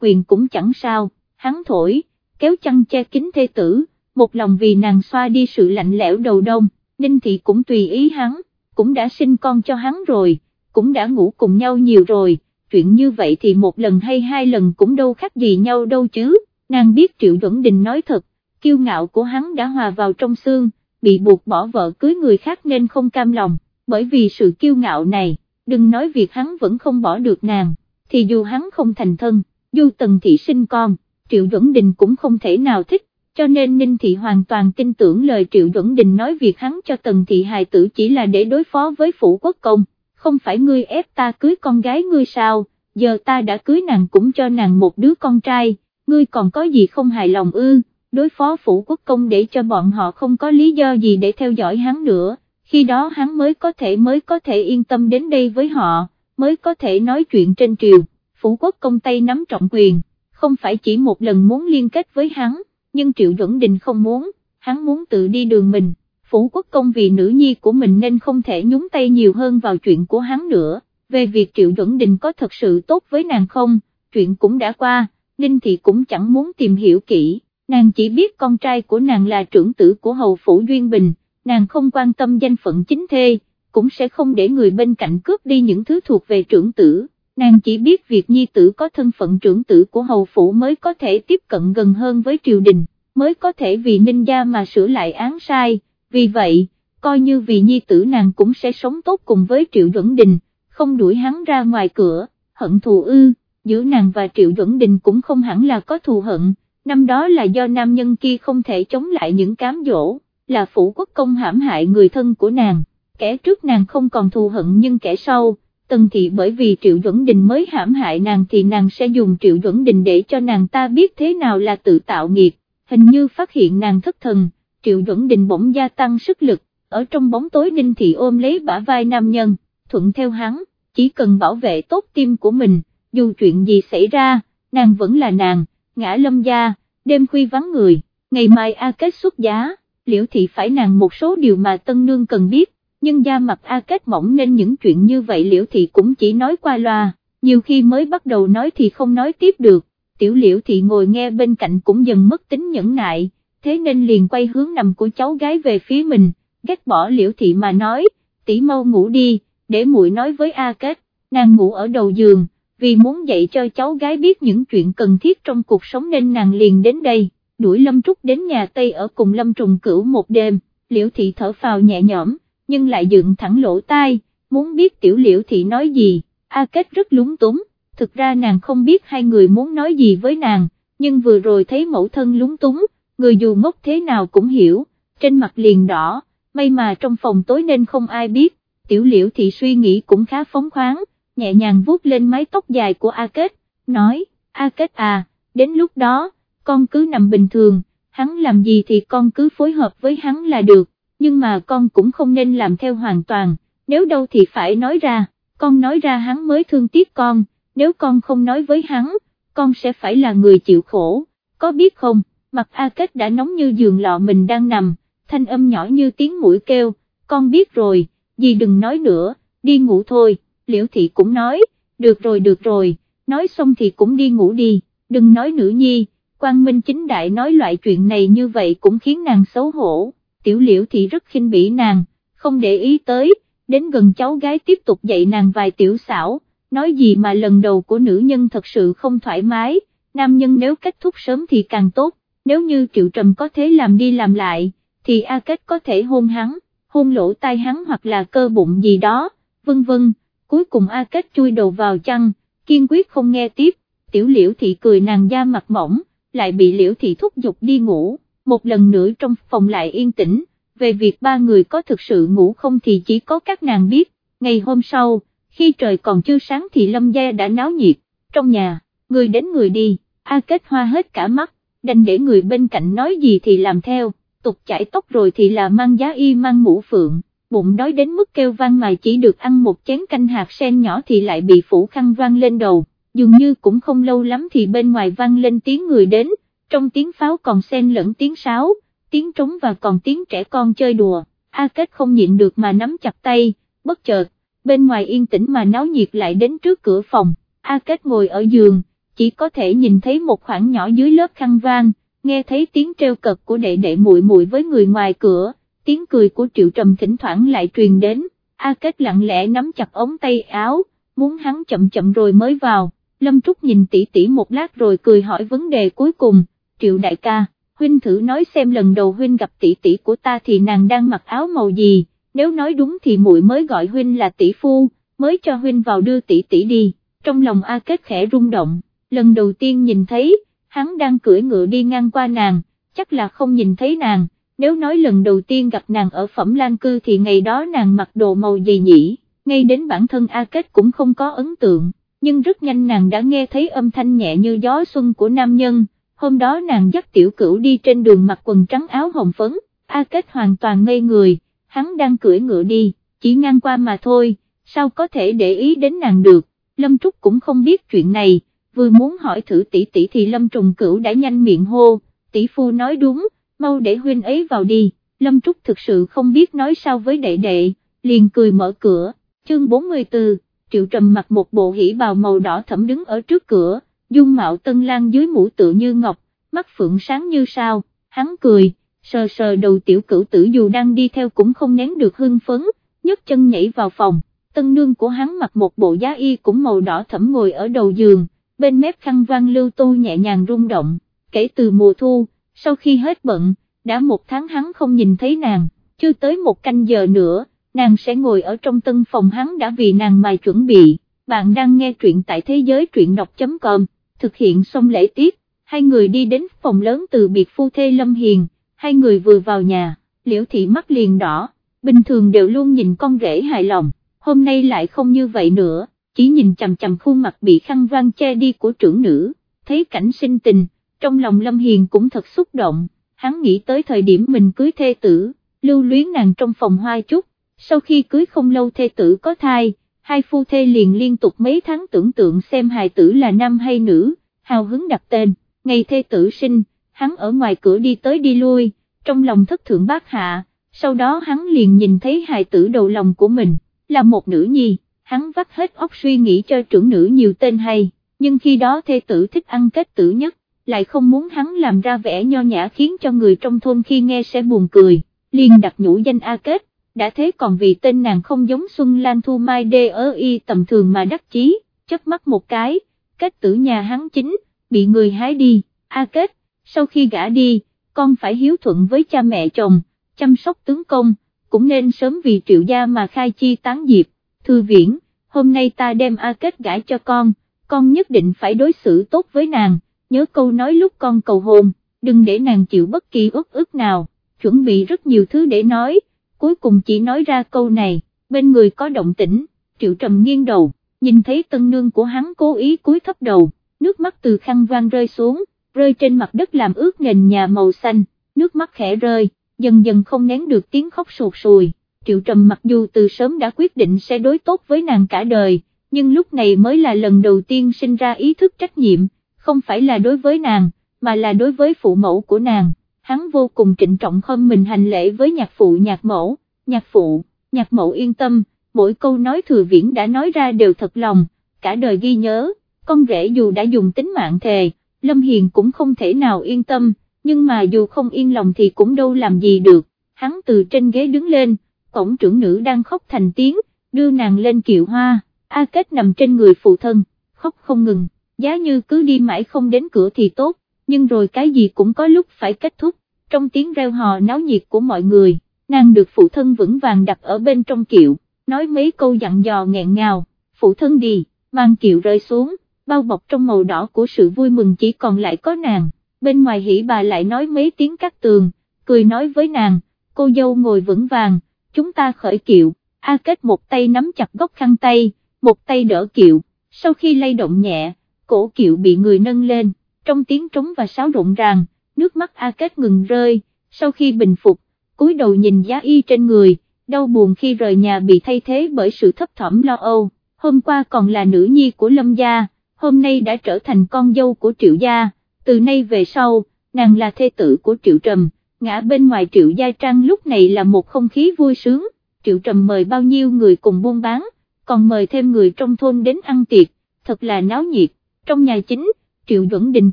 quyền cũng chẳng sao, hắn thổi, kéo chăn che kín thê tử, một lòng vì nàng xoa đi sự lạnh lẽo đầu đông, Ninh Thị cũng tùy ý hắn, cũng đã sinh con cho hắn rồi, cũng đã ngủ cùng nhau nhiều rồi, chuyện như vậy thì một lần hay hai lần cũng đâu khác gì nhau đâu chứ, nàng biết Triệu Duẩn Đình nói thật, kiêu ngạo của hắn đã hòa vào trong xương, bị buộc bỏ vợ cưới người khác nên không cam lòng, bởi vì sự kiêu ngạo này, đừng nói việc hắn vẫn không bỏ được nàng, thì dù hắn không thành thân, dù tần thị sinh con, Triệu Duẩn Đình cũng không thể nào thích, cho nên Ninh Thị hoàn toàn tin tưởng lời Triệu Duẩn Đình nói việc hắn cho tần thị hài tử chỉ là để đối phó với phủ quốc công, không phải ngươi ép ta cưới con gái ngươi sao, giờ ta đã cưới nàng cũng cho nàng một đứa con trai, ngươi còn có gì không hài lòng ư, đối phó phủ quốc công để cho bọn họ không có lý do gì để theo dõi hắn nữa, khi đó hắn mới có thể mới có thể yên tâm đến đây với họ, mới có thể nói chuyện trên triều, phủ quốc công tay nắm trọng quyền, không phải chỉ một lần muốn liên kết với hắn, nhưng Triệu Duẩn Đình không muốn, hắn muốn tự đi đường mình, phủ quốc công vì nữ nhi của mình nên không thể nhúng tay nhiều hơn vào chuyện của hắn nữa, về việc Triệu Duẩn Đình có thật sự tốt với nàng không, chuyện cũng đã qua, Ninh Thị cũng chẳng muốn tìm hiểu kỹ. Nàng chỉ biết con trai của nàng là trưởng tử của hầu phủ Duyên Bình, nàng không quan tâm danh phận chính thê, cũng sẽ không để người bên cạnh cướp đi những thứ thuộc về trưởng tử, nàng chỉ biết việc nhi tử có thân phận trưởng tử của hầu phủ mới có thể tiếp cận gần hơn với triều đình, mới có thể vì ninh gia mà sửa lại án sai, vì vậy, coi như vì nhi tử nàng cũng sẽ sống tốt cùng với triệu duẩn đình, không đuổi hắn ra ngoài cửa, hận thù ư, giữa nàng và triệu duẩn đình cũng không hẳn là có thù hận năm đó là do nam nhân kia không thể chống lại những cám dỗ, là phủ quốc công hãm hại người thân của nàng, kẻ trước nàng không còn thù hận nhưng kẻ sau, tần thị bởi vì triệu duẩn đình mới hãm hại nàng thì nàng sẽ dùng triệu duẩn đình để cho nàng ta biết thế nào là tự tạo nghiệt, hình như phát hiện nàng thất thần, triệu duẩn đình bỗng gia tăng sức lực, ở trong bóng tối ninh thị ôm lấy bả vai nam nhân, thuận theo hắn, chỉ cần bảo vệ tốt tim của mình, dù chuyện gì xảy ra, nàng vẫn là nàng ngã lâm gia, đêm khuya vắng người, ngày mai A Kết xuất giá, liễu thị phải nàng một số điều mà tân nương cần biết, nhưng da mặt A Kết mỏng nên những chuyện như vậy liễu thị cũng chỉ nói qua loa, nhiều khi mới bắt đầu nói thì không nói tiếp được, tiểu liễu thị ngồi nghe bên cạnh cũng dần mất tính nhẫn nại, thế nên liền quay hướng nằm của cháu gái về phía mình, ghét bỏ liễu thị mà nói, tỷ mau ngủ đi, để muội nói với A Kết, nàng ngủ ở đầu giường vì muốn dạy cho cháu gái biết những chuyện cần thiết trong cuộc sống nên nàng liền đến đây, đuổi Lâm Trúc đến nhà Tây ở cùng Lâm Trùng Cửu một đêm, Liễu Thị thở phào nhẹ nhõm, nhưng lại dựng thẳng lỗ tai, muốn biết tiểu Liễu Thị nói gì, A Kết rất lúng túng, thực ra nàng không biết hai người muốn nói gì với nàng, nhưng vừa rồi thấy mẫu thân lúng túng, người dù ngốc thế nào cũng hiểu, trên mặt liền đỏ, may mà trong phòng tối nên không ai biết, tiểu Liễu Thị suy nghĩ cũng khá phóng khoáng, nhẹ nhàng vuốt lên mái tóc dài của A Kết, nói, A Kết à, đến lúc đó, con cứ nằm bình thường, hắn làm gì thì con cứ phối hợp với hắn là được, nhưng mà con cũng không nên làm theo hoàn toàn, nếu đâu thì phải nói ra, con nói ra hắn mới thương tiếc con, nếu con không nói với hắn, con sẽ phải là người chịu khổ, có biết không, mặt A Kết đã nóng như giường lọ mình đang nằm, thanh âm nhỏ như tiếng mũi kêu, con biết rồi, gì đừng nói nữa, đi ngủ thôi, liễu thị cũng nói, được rồi được rồi, nói xong thì cũng đi ngủ đi, đừng nói nữ nhi. Quang Minh chính đại nói loại chuyện này như vậy cũng khiến nàng xấu hổ, tiểu liễu thị rất khinh bỉ nàng, không để ý tới, đến gần cháu gái tiếp tục dạy nàng vài tiểu xảo, nói gì mà lần đầu của nữ nhân thật sự không thoải mái, nam nhân nếu kết thúc sớm thì càng tốt, nếu như Triệu Trầm có thế làm đi làm lại, thì A Kết có thể hôn hắn, hôn lỗ tai hắn hoặc là cơ bụng gì đó, vân vân, cuối cùng A Kết chui đầu vào chăn, kiên quyết không nghe tiếp, tiểu liễu thị cười nàng da mặt mỏng, lại bị liễu thị thúc giục đi ngủ, một lần nữa trong phòng lại yên tĩnh, về việc ba người có thực sự ngủ không thì chỉ có các nàng biết, ngày hôm sau, khi trời còn chưa sáng thì lâm gia đã náo nhiệt, trong nhà, người đến người đi, A kết hoa hết cả mắt, đành để người bên cạnh nói gì thì làm theo, tục chải tóc rồi thì là mang giá y mang mũ phượng, bụng đói đến mức kêu vang mà chỉ được ăn một chén canh hạt sen nhỏ thì lại bị phủ khăn vang lên đầu dường như cũng không lâu lắm thì bên ngoài vang lên tiếng người đến, trong tiếng pháo còn xen lẫn tiếng sáo, tiếng trống và còn tiếng trẻ con chơi đùa, A Kết không nhịn được mà nắm chặt tay, bất chợt, bên ngoài yên tĩnh mà náo nhiệt lại đến trước cửa phòng, A Kết ngồi ở giường, chỉ có thể nhìn thấy một khoảng nhỏ dưới lớp khăn vang, nghe thấy tiếng treo cật của đệ đệ muội muội với người ngoài cửa, tiếng cười của Triệu Trầm thỉnh thoảng lại truyền đến, A Kết lặng lẽ nắm chặt ống tay áo, muốn hắn chậm chậm rồi mới vào, Lâm Trúc nhìn tỷ tỷ một lát rồi cười hỏi vấn đề cuối cùng, triệu đại ca, huynh thử nói xem lần đầu huynh gặp tỷ tỷ của ta thì nàng đang mặc áo màu gì, nếu nói đúng thì muội mới gọi huynh là tỷ phu, mới cho huynh vào đưa tỷ tỷ đi, trong lòng A Kết khẽ rung động, lần đầu tiên nhìn thấy, hắn đang cưỡi ngựa đi ngang qua nàng, chắc là không nhìn thấy nàng, nếu nói lần đầu tiên gặp nàng ở phẩm lan cư thì ngày đó nàng mặc đồ màu gì nhỉ, ngay đến bản thân A Kết cũng không có ấn tượng. Nhưng rất nhanh nàng đã nghe thấy âm thanh nhẹ như gió xuân của nam nhân, hôm đó nàng dắt tiểu cửu đi trên đường mặc quần trắng áo hồng phấn, A Kết hoàn toàn ngây người, hắn đang cưỡi ngựa đi, chỉ ngang qua mà thôi, sao có thể để ý đến nàng được, Lâm Trúc cũng không biết chuyện này, vừa muốn hỏi thử tỷ tỷ thì Lâm Trùng Cửu đã nhanh miệng hô, tỷ phu nói đúng, mau để huynh ấy vào đi, Lâm Trúc thực sự không biết nói sao với đệ đệ, liền cười mở cửa, chương 44 Triệu Trầm mặc một bộ hỉ bào màu đỏ thẫm đứng ở trước cửa, dung mạo tân lan dưới mũ tự như ngọc, mắt phượng sáng như sao, hắn cười, sờ sờ đầu tiểu cửu tử dù đang đi theo cũng không nén được hưng phấn, nhấc chân nhảy vào phòng, tân nương của hắn mặc một bộ giá y cũng màu đỏ thẫm ngồi ở đầu giường, bên mép khăn văn lưu tô nhẹ nhàng rung động, kể từ mùa thu, sau khi hết bận, đã một tháng hắn không nhìn thấy nàng, chưa tới một canh giờ nữa nàng sẽ ngồi ở trong tân phòng hắn đã vì nàng mà chuẩn bị, bạn đang nghe truyện tại thế giới truyện đọc.com, thực hiện xong lễ tiết, hai người đi đến phòng lớn từ biệt phu thê Lâm Hiền, hai người vừa vào nhà, liễu thị mắt liền đỏ, bình thường đều luôn nhìn con rể hài lòng, hôm nay lại không như vậy nữa, chỉ nhìn chầm chầm khuôn mặt bị khăn vang che đi của trưởng nữ, thấy cảnh sinh tình, trong lòng Lâm Hiền cũng thật xúc động, hắn nghĩ tới thời điểm mình cưới thê tử, lưu luyến nàng trong phòng hoa chút, sau khi cưới không lâu thê tử có thai, hai phu thê liền liên tục mấy tháng tưởng tượng xem hài tử là nam hay nữ, hào hứng đặt tên, ngày thê tử sinh, hắn ở ngoài cửa đi tới đi lui, trong lòng thất thượng bác hạ, sau đó hắn liền nhìn thấy hài tử đầu lòng của mình, là một nữ nhi, hắn vắt hết óc suy nghĩ cho trưởng nữ nhiều tên hay, nhưng khi đó thê tử thích ăn kết tử nhất, lại không muốn hắn làm ra vẻ nho nhã khiến cho người trong thôn khi nghe sẽ buồn cười, liền đặt nhũ danh A Kết, đã thế còn vì tên nàng không giống Xuân Lan Thu Mai đê ở y tầm thường mà đắc chí, chớp mắt một cái, kết tử nhà hắn chính, bị người hái đi, a kết, sau khi gả đi, con phải hiếu thuận với cha mẹ chồng, chăm sóc tướng công, cũng nên sớm vì triệu gia mà khai chi tán diệp, thư viễn, hôm nay ta đem A Kết gả cho con, con nhất định phải đối xử tốt với nàng, nhớ câu nói lúc con cầu hôn, đừng để nàng chịu bất kỳ ức ức nào, chuẩn bị rất nhiều thứ để nói, cuối cùng chỉ nói ra câu này, bên người có động tĩnh, triệu trầm nghiêng đầu, nhìn thấy tân nương của hắn cố ý cúi thấp đầu, nước mắt từ khăn vang rơi xuống, rơi trên mặt đất làm ướt nền nhà màu xanh, nước mắt khẽ rơi, dần dần không nén được tiếng khóc sụt sùi, triệu trầm mặc dù từ sớm đã quyết định sẽ đối tốt với nàng cả đời, nhưng lúc này mới là lần đầu tiên sinh ra ý thức trách nhiệm, không phải là đối với nàng, mà là đối với phụ mẫu của nàng, hắn vô cùng trịnh trọng khom mình hành lễ với nhạc phụ nhạc mẫu, nhạc phụ, nhạc mẫu yên tâm, mỗi câu nói thừa viễn đã nói ra đều thật lòng, cả đời ghi nhớ, con rể dù đã dùng tính mạng thề, Lâm Hiền cũng không thể nào yên tâm, nhưng mà dù không yên lòng thì cũng đâu làm gì được, hắn từ trên ghế đứng lên, cổng trưởng nữ đang khóc thành tiếng, đưa nàng lên kiệu hoa, A Kết nằm trên người phụ thân, khóc không ngừng, giá như cứ đi mãi không đến cửa thì tốt, nhưng rồi cái gì cũng có lúc phải kết thúc, trong tiếng reo hò náo nhiệt của mọi người, nàng được phụ thân vững vàng đặt ở bên trong kiệu, nói mấy câu dặn dò nghẹn ngào, phụ thân đi, mang kiệu rơi xuống, bao bọc trong màu đỏ của sự vui mừng chỉ còn lại có nàng, bên ngoài hỉ bà lại nói mấy tiếng cắt tường, cười nói với nàng, cô dâu ngồi vững vàng, chúng ta khởi kiệu, A Kết một tay nắm chặt góc khăn tay, một tay đỡ kiệu, sau khi lay động nhẹ, cổ kiệu bị người nâng lên, trong tiếng trống và sáo rộn ràng, nước mắt A Kết ngừng rơi, sau khi bình phục, cúi đầu nhìn giá y trên người, đau buồn khi rời nhà bị thay thế bởi sự thấp thỏm lo âu, hôm qua còn là nữ nhi của Lâm gia, hôm nay đã trở thành con dâu của Triệu gia, từ nay về sau, nàng là thê tử của Triệu Trầm, ngã bên ngoài Triệu gia trang lúc này là một không khí vui sướng, Triệu Trầm mời bao nhiêu người cùng buôn bán, còn mời thêm người trong thôn đến ăn tiệc, thật là náo nhiệt, trong nhà chính, Triệu Duẩn Đình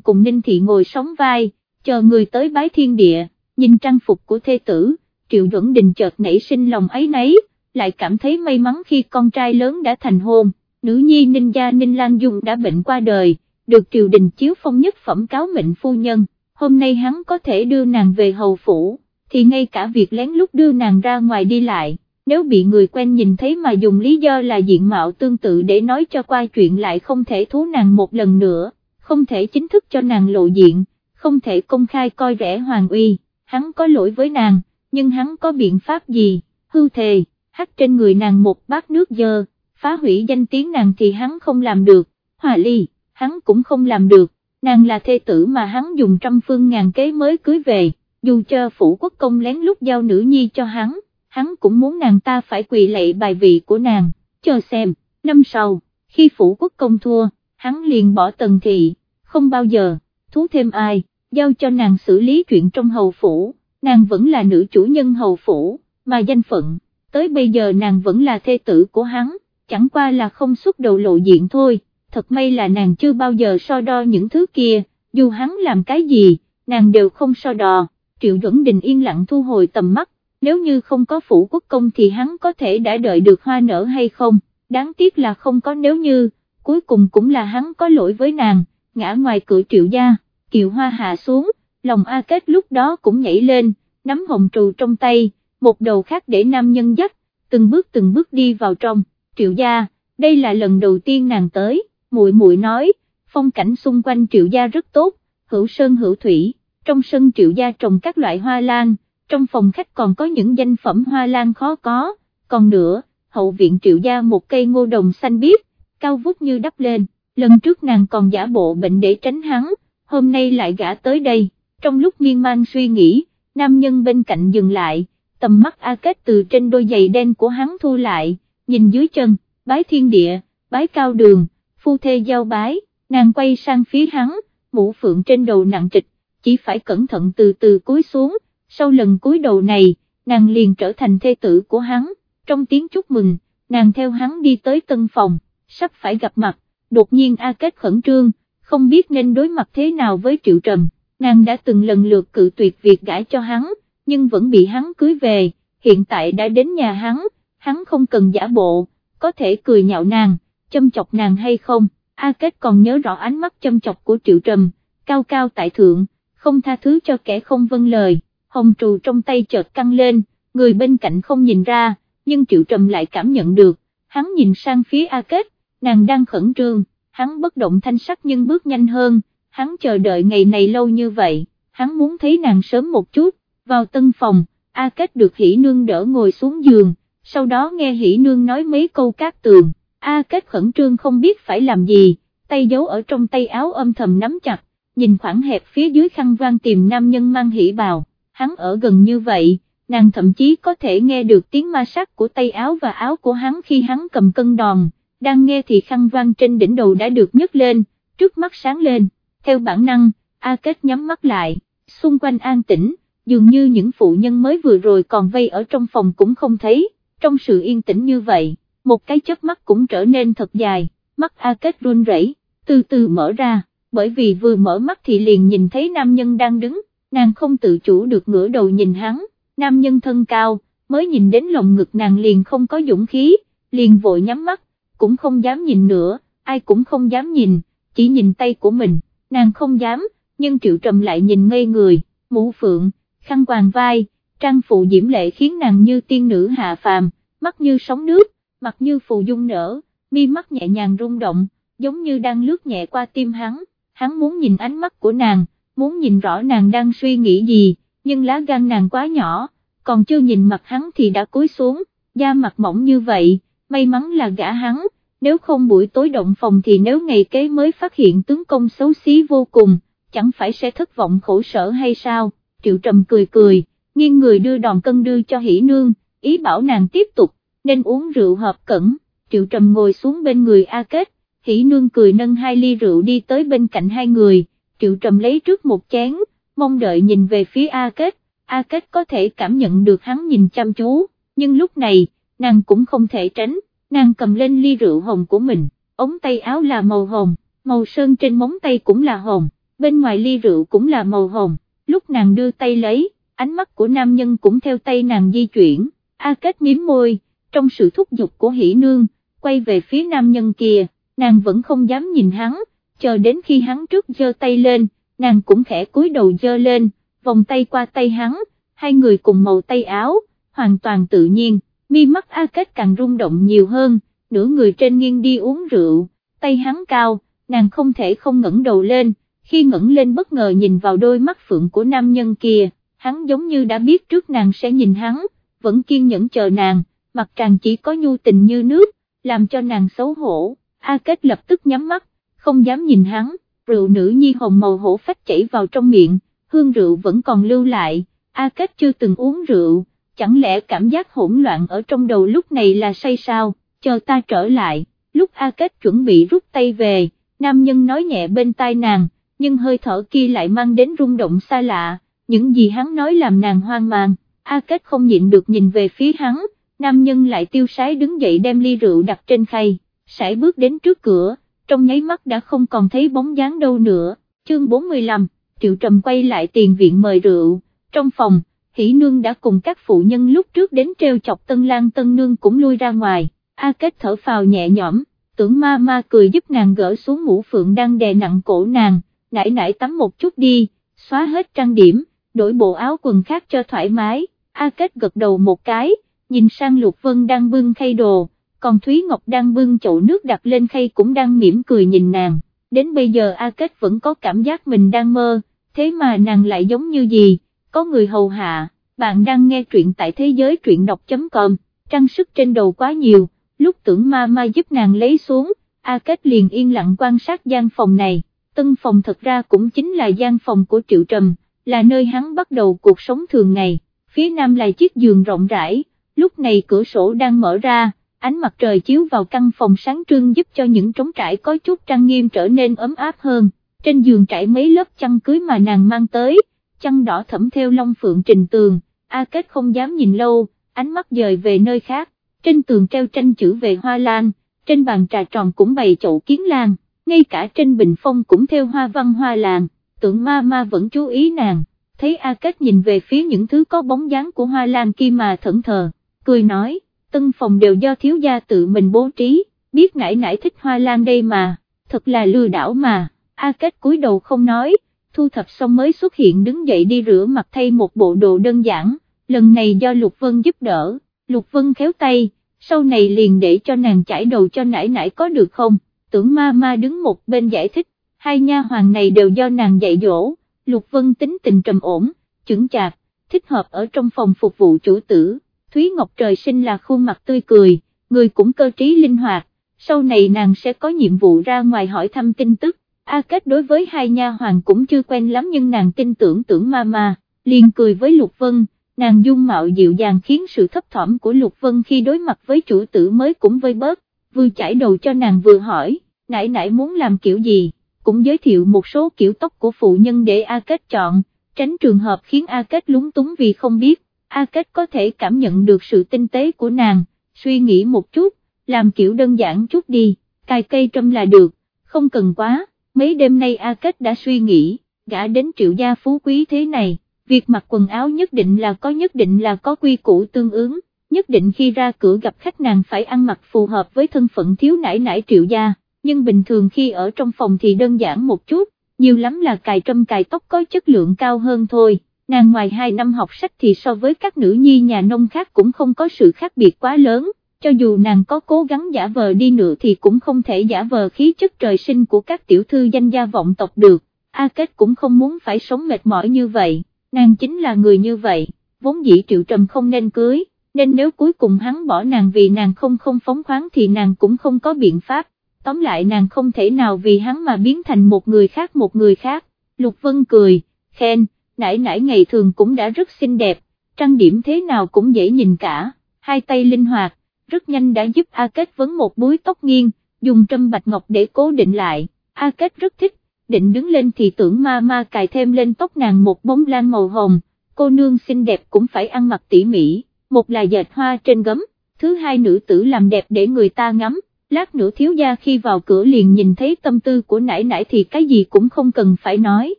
cùng Ninh Thị ngồi sóng vai, chờ người tới bái thiên địa, nhìn trang phục của thê tử, Triệu Duẩn Đình chợt nảy sinh lòng ấy nấy, lại cảm thấy may mắn khi con trai lớn đã thành hôn, nữ nhi Ninh Gia Ninh Lan Dung đã bệnh qua đời, được Triều Đình chiếu phong nhất phẩm cáo mệnh phu nhân, hôm nay hắn có thể đưa nàng về hầu phủ, thì ngay cả việc lén lút đưa nàng ra ngoài đi lại, nếu bị người quen nhìn thấy mà dùng lý do là diện mạo tương tự để nói cho qua chuyện lại không thể thú nàng một lần nữa, không thể chính thức cho nàng lộ diện, không thể công khai coi rẻ hoàng uy, hắn có lỗi với nàng, nhưng hắn có biện pháp gì, hư thề, hắt trên người nàng một bát nước dơ, phá hủy danh tiếng nàng thì hắn không làm được, hòa ly, hắn cũng không làm được, nàng là thê tử mà hắn dùng trăm phương ngàn kế mới cưới về, dù cho phủ quốc công lén lút giao nữ nhi cho hắn, hắn cũng muốn nàng ta phải quỳ lạy bài vị của nàng, chờ xem, năm sau, khi phủ quốc công thua, hắn liền bỏ tần thị, không bao giờ, thú thêm ai, giao cho nàng xử lý chuyện trong hầu phủ, nàng vẫn là nữ chủ nhân hầu phủ, mà danh phận, tới bây giờ nàng vẫn là thê tử của hắn, chẳng qua là không xuất đầu lộ diện thôi, thật may là nàng chưa bao giờ so đo những thứ kia, dù hắn làm cái gì, nàng đều không so đo, Triệu Duẩn Đình yên lặng thu hồi tầm mắt, nếu như không có phủ quốc công thì hắn có thể đã đợi được hoa nở hay không, đáng tiếc là không có nếu như, cuối cùng cũng là hắn có lỗi với nàng, ngã ngoài cửa triệu gia, kiều hoa hạ xuống, lòng A Kết lúc đó cũng nhảy lên, nắm hồng trù trong tay, một đầu khác để nam nhân dắt, từng bước từng bước đi vào trong, triệu gia, đây là lần đầu tiên nàng tới, muội muội nói, phong cảnh xung quanh triệu gia rất tốt, hữu sơn hữu thủy, trong sân triệu gia trồng các loại hoa lan, trong phòng khách còn có những danh phẩm hoa lan khó có, còn nữa, hậu viện triệu gia một cây ngô đồng xanh biếc, cao vút như đắp lên, lần trước nàng còn giả bộ bệnh để tránh hắn, hôm nay lại gã tới đây, trong lúc miên man suy nghĩ, nam nhân bên cạnh dừng lại, tầm mắt A Kết từ trên đôi giày đen của hắn thu lại, nhìn dưới chân, bái thiên địa, bái cao đường, phu thê giao bái, nàng quay sang phía hắn, mũ phượng trên đầu nặng trịch, chỉ phải cẩn thận từ từ cúi xuống, sau lần cúi đầu này, nàng liền trở thành thê tử của hắn, trong tiếng chúc mừng, nàng theo hắn đi tới tân phòng, sắp phải gặp mặt, đột nhiên A Kết khẩn trương, không biết nên đối mặt thế nào với Triệu Trầm, nàng đã từng lần lượt cự tuyệt việc gãi cho hắn, nhưng vẫn bị hắn cưới về, hiện tại đã đến nhà hắn, hắn không cần giả bộ, có thể cười nhạo nàng, châm chọc nàng hay không, A Kết còn nhớ rõ ánh mắt châm chọc của Triệu Trầm, cao cao tại thượng, không tha thứ cho kẻ không vâng lời, hồng trù trong tay chợt căng lên, người bên cạnh không nhìn ra, nhưng Triệu Trầm lại cảm nhận được, hắn nhìn sang phía A Kết, nàng đang khẩn trương, hắn bất động thanh sắc nhưng bước nhanh hơn, hắn chờ đợi ngày này lâu như vậy, hắn muốn thấy nàng sớm một chút, vào tân phòng, A Kết được hỷ nương đỡ ngồi xuống giường, sau đó nghe hỷ nương nói mấy câu cát tường, A Kết khẩn trương không biết phải làm gì, tay giấu ở trong tay áo âm thầm nắm chặt, nhìn khoảng hẹp phía dưới khăn vang tìm nam nhân mang hỷ bào, hắn ở gần như vậy, nàng thậm chí có thể nghe được tiếng ma sát của tay áo và áo của hắn khi hắn cầm cân đòn, đang nghe thì khăn vang trên đỉnh đầu đã được nhấc lên, trước mắt sáng lên, theo bản năng, A Kết nhắm mắt lại, xung quanh an tĩnh, dường như những phụ nhân mới vừa rồi còn vây ở trong phòng cũng không thấy, trong sự yên tĩnh như vậy, một cái chớp mắt cũng trở nên thật dài, mắt A Kết run rẩy, từ từ mở ra, bởi vì vừa mở mắt thì liền nhìn thấy nam nhân đang đứng, nàng không tự chủ được ngửa đầu nhìn hắn, nam nhân thân cao, mới nhìn đến lồng ngực nàng liền không có dũng khí, liền vội nhắm mắt, cũng không dám nhìn nữa, ai cũng không dám nhìn, chỉ nhìn tay của mình, nàng không dám, nhưng triệu trầm lại nhìn ngây người, mũ phượng, khăn quàng vai, trang phụ diễm lệ khiến nàng như tiên nữ hạ phàm, mắt như sóng nước, mặt như phù dung nở, mi mắt nhẹ nhàng rung động, giống như đang lướt nhẹ qua tim hắn, hắn muốn nhìn ánh mắt của nàng, muốn nhìn rõ nàng đang suy nghĩ gì, nhưng lá gan nàng quá nhỏ, còn chưa nhìn mặt hắn thì đã cúi xuống, da mặt mỏng như vậy, may mắn là gã hắn, nếu không buổi tối động phòng thì nếu ngày kế mới phát hiện tướng công xấu xí vô cùng, chẳng phải sẽ thất vọng khổ sở hay sao, triệu trầm cười cười, nghiêng người đưa đòn cân đưa cho hỷ nương, ý bảo nàng tiếp tục, nên uống rượu hợp cẩn, triệu trầm ngồi xuống bên người A Kết, hỷ nương cười nâng hai ly rượu đi tới bên cạnh hai người, triệu trầm lấy trước một chén, mong đợi nhìn về phía A Kết, A Kết có thể cảm nhận được hắn nhìn chăm chú, nhưng lúc này, nàng cũng không thể tránh, nàng cầm lên ly rượu hồng của mình, ống tay áo là màu hồng, màu sơn trên móng tay cũng là hồng, bên ngoài ly rượu cũng là màu hồng, lúc nàng đưa tay lấy, ánh mắt của nam nhân cũng theo tay nàng di chuyển, A Kết miếm môi, trong sự thúc giục của hỷ nương, quay về phía nam nhân kia, nàng vẫn không dám nhìn hắn, chờ đến khi hắn trước giơ tay lên, nàng cũng khẽ cúi đầu giơ lên, vòng tay qua tay hắn, hai người cùng màu tay áo, hoàn toàn tự nhiên, mi mắt A Kết càng rung động nhiều hơn, nửa người trên nghiêng đi uống rượu, tay hắn cao, nàng không thể không ngẩng đầu lên, khi ngẩng lên bất ngờ nhìn vào đôi mắt phượng của nam nhân kia, hắn giống như đã biết trước nàng sẽ nhìn hắn, vẫn kiên nhẫn chờ nàng, mặt tràn chỉ có nhu tình như nước, làm cho nàng xấu hổ, A Kết lập tức nhắm mắt, không dám nhìn hắn, rượu nữ nhi hồng màu hổ phách chảy vào trong miệng, hương rượu vẫn còn lưu lại, A Kết chưa từng uống rượu, chẳng lẽ cảm giác hỗn loạn ở trong đầu lúc này là say sao, chờ ta trở lại, lúc A Kết chuẩn bị rút tay về, nam nhân nói nhẹ bên tai nàng, nhưng hơi thở kia lại mang đến rung động xa lạ, những gì hắn nói làm nàng hoang mang, A Kết không nhịn được nhìn về phía hắn, nam nhân lại tiêu sái đứng dậy đem ly rượu đặt trên khay, sải bước đến trước cửa, trong nháy mắt đã không còn thấy bóng dáng đâu nữa, chương 45, Triệu Trầm quay lại tiền viện mời rượu, trong phòng, Hỷ Nương đã cùng các phụ nhân lúc trước đến treo chọc Tân Lan Tân Nương cũng lui ra ngoài, A Kết thở phào nhẹ nhõm, tưởng ma ma cười giúp nàng gỡ xuống mũ phượng đang đè nặng cổ nàng, nãy nãy tắm một chút đi, xóa hết trang điểm, đổi bộ áo quần khác cho thoải mái, A Kết gật đầu một cái, nhìn sang Lục Vân đang bưng khay đồ, còn Thúy Ngọc đang bưng chậu nước đặt lên khay cũng đang mỉm cười nhìn nàng, đến bây giờ A Kết vẫn có cảm giác mình đang mơ, thế mà nàng lại giống như gì, có người hầu hạ, bạn đang nghe truyện tại thế giới truyện đọc.com, trang sức trên đầu quá nhiều, lúc tưởng ma ma giúp nàng lấy xuống, A Kết liền yên lặng quan sát gian phòng này, tân phòng thật ra cũng chính là gian phòng của Triệu Trầm, là nơi hắn bắt đầu cuộc sống thường ngày, phía nam là chiếc giường rộng rãi, lúc này cửa sổ đang mở ra, ánh mặt trời chiếu vào căn phòng sáng trưng giúp cho những trống trải có chút trang nghiêm trở nên ấm áp hơn, trên giường trải mấy lớp chăn cưới mà nàng mang tới, chăn đỏ thẫm theo long phượng trình tường, A Kết không dám nhìn lâu, ánh mắt dời về nơi khác, trên tường treo tranh chữ về hoa lan, trên bàn trà tròn cũng bày chậu kiến lan, ngay cả trên bình phong cũng theo hoa văn hoa làng, tượng ma ma vẫn chú ý nàng, thấy A Kết nhìn về phía những thứ có bóng dáng của hoa lan kia mà thẫn thờ, cười nói, tân phòng đều do thiếu gia tự mình bố trí, biết nãy nãy thích hoa lan đây mà, thật là lừa đảo mà, A Kết cúi đầu không nói, thu thập xong mới xuất hiện đứng dậy đi rửa mặt thay một bộ đồ đơn giản, lần này do Lục Vân giúp đỡ, Lục Vân khéo tay, sau này liền để cho nàng chải đầu cho nãy nãy có được không, tưởng ma ma đứng một bên giải thích, hai nha hoàng này đều do nàng dạy dỗ, Lục Vân tính tình trầm ổn, chững chạc, thích hợp ở trong phòng phục vụ chủ tử, Thúy Ngọc trời sinh là khuôn mặt tươi cười, người cũng cơ trí linh hoạt, sau này nàng sẽ có nhiệm vụ ra ngoài hỏi thăm tin tức, A Kết đối với hai nha hoàng cũng chưa quen lắm nhưng nàng tin tưởng tưởng ma ma, liền cười với Lục Vân, nàng dung mạo dịu dàng khiến sự thấp thỏm của Lục Vân khi đối mặt với chủ tử mới cũng vơi bớt, vừa chải đầu cho nàng vừa hỏi, nãy nãy muốn làm kiểu gì, cũng giới thiệu một số kiểu tóc của phụ nhân để A Kết chọn, tránh trường hợp khiến A Kết lúng túng vì không biết, A Kết có thể cảm nhận được sự tinh tế của nàng, suy nghĩ một chút, làm kiểu đơn giản chút đi, cài cây trâm là được, không cần quá, mấy đêm nay A Kết đã suy nghĩ, gã đến triệu gia phú quý thế này, việc mặc quần áo nhất định là có nhất định là có quy củ tương ứng, nhất định khi ra cửa gặp khách nàng phải ăn mặc phù hợp với thân phận thiếu nải nải triệu gia, nhưng bình thường khi ở trong phòng thì đơn giản một chút, nhiều lắm là cài trâm cài tóc có chất lượng cao hơn thôi. Nàng ngoài 2 năm học sách thì so với các nữ nhi nhà nông khác cũng không có sự khác biệt quá lớn, cho dù nàng có cố gắng giả vờ đi nữa thì cũng không thể giả vờ khí chất trời sinh của các tiểu thư danh gia vọng tộc được, A Kết cũng không muốn phải sống mệt mỏi như vậy, nàng chính là người như vậy, vốn dĩ triệu trầm không nên cưới, nên nếu cuối cùng hắn bỏ nàng vì nàng không không phóng khoáng thì nàng cũng không có biện pháp, tóm lại nàng không thể nào vì hắn mà biến thành một người khác một người khác, Lục Vân cười, khen, nãy nãy ngày thường cũng đã rất xinh đẹp, trang điểm thế nào cũng dễ nhìn cả, hai tay linh hoạt rất nhanh đã giúp A Kết vấn một búi tóc nghiêng, dùng trâm bạch ngọc để cố định lại, A Kết rất thích, định đứng lên thì tưởng ma ma cài thêm lên tóc nàng một bóng lan màu hồng, cô nương xinh đẹp cũng phải ăn mặc tỉ mỉ, một là dệt hoa trên gấm, thứ hai nữ tử làm đẹp để người ta ngắm, lát nữa thiếu gia khi vào cửa liền nhìn thấy tâm tư của nải nải thì cái gì cũng không cần phải nói,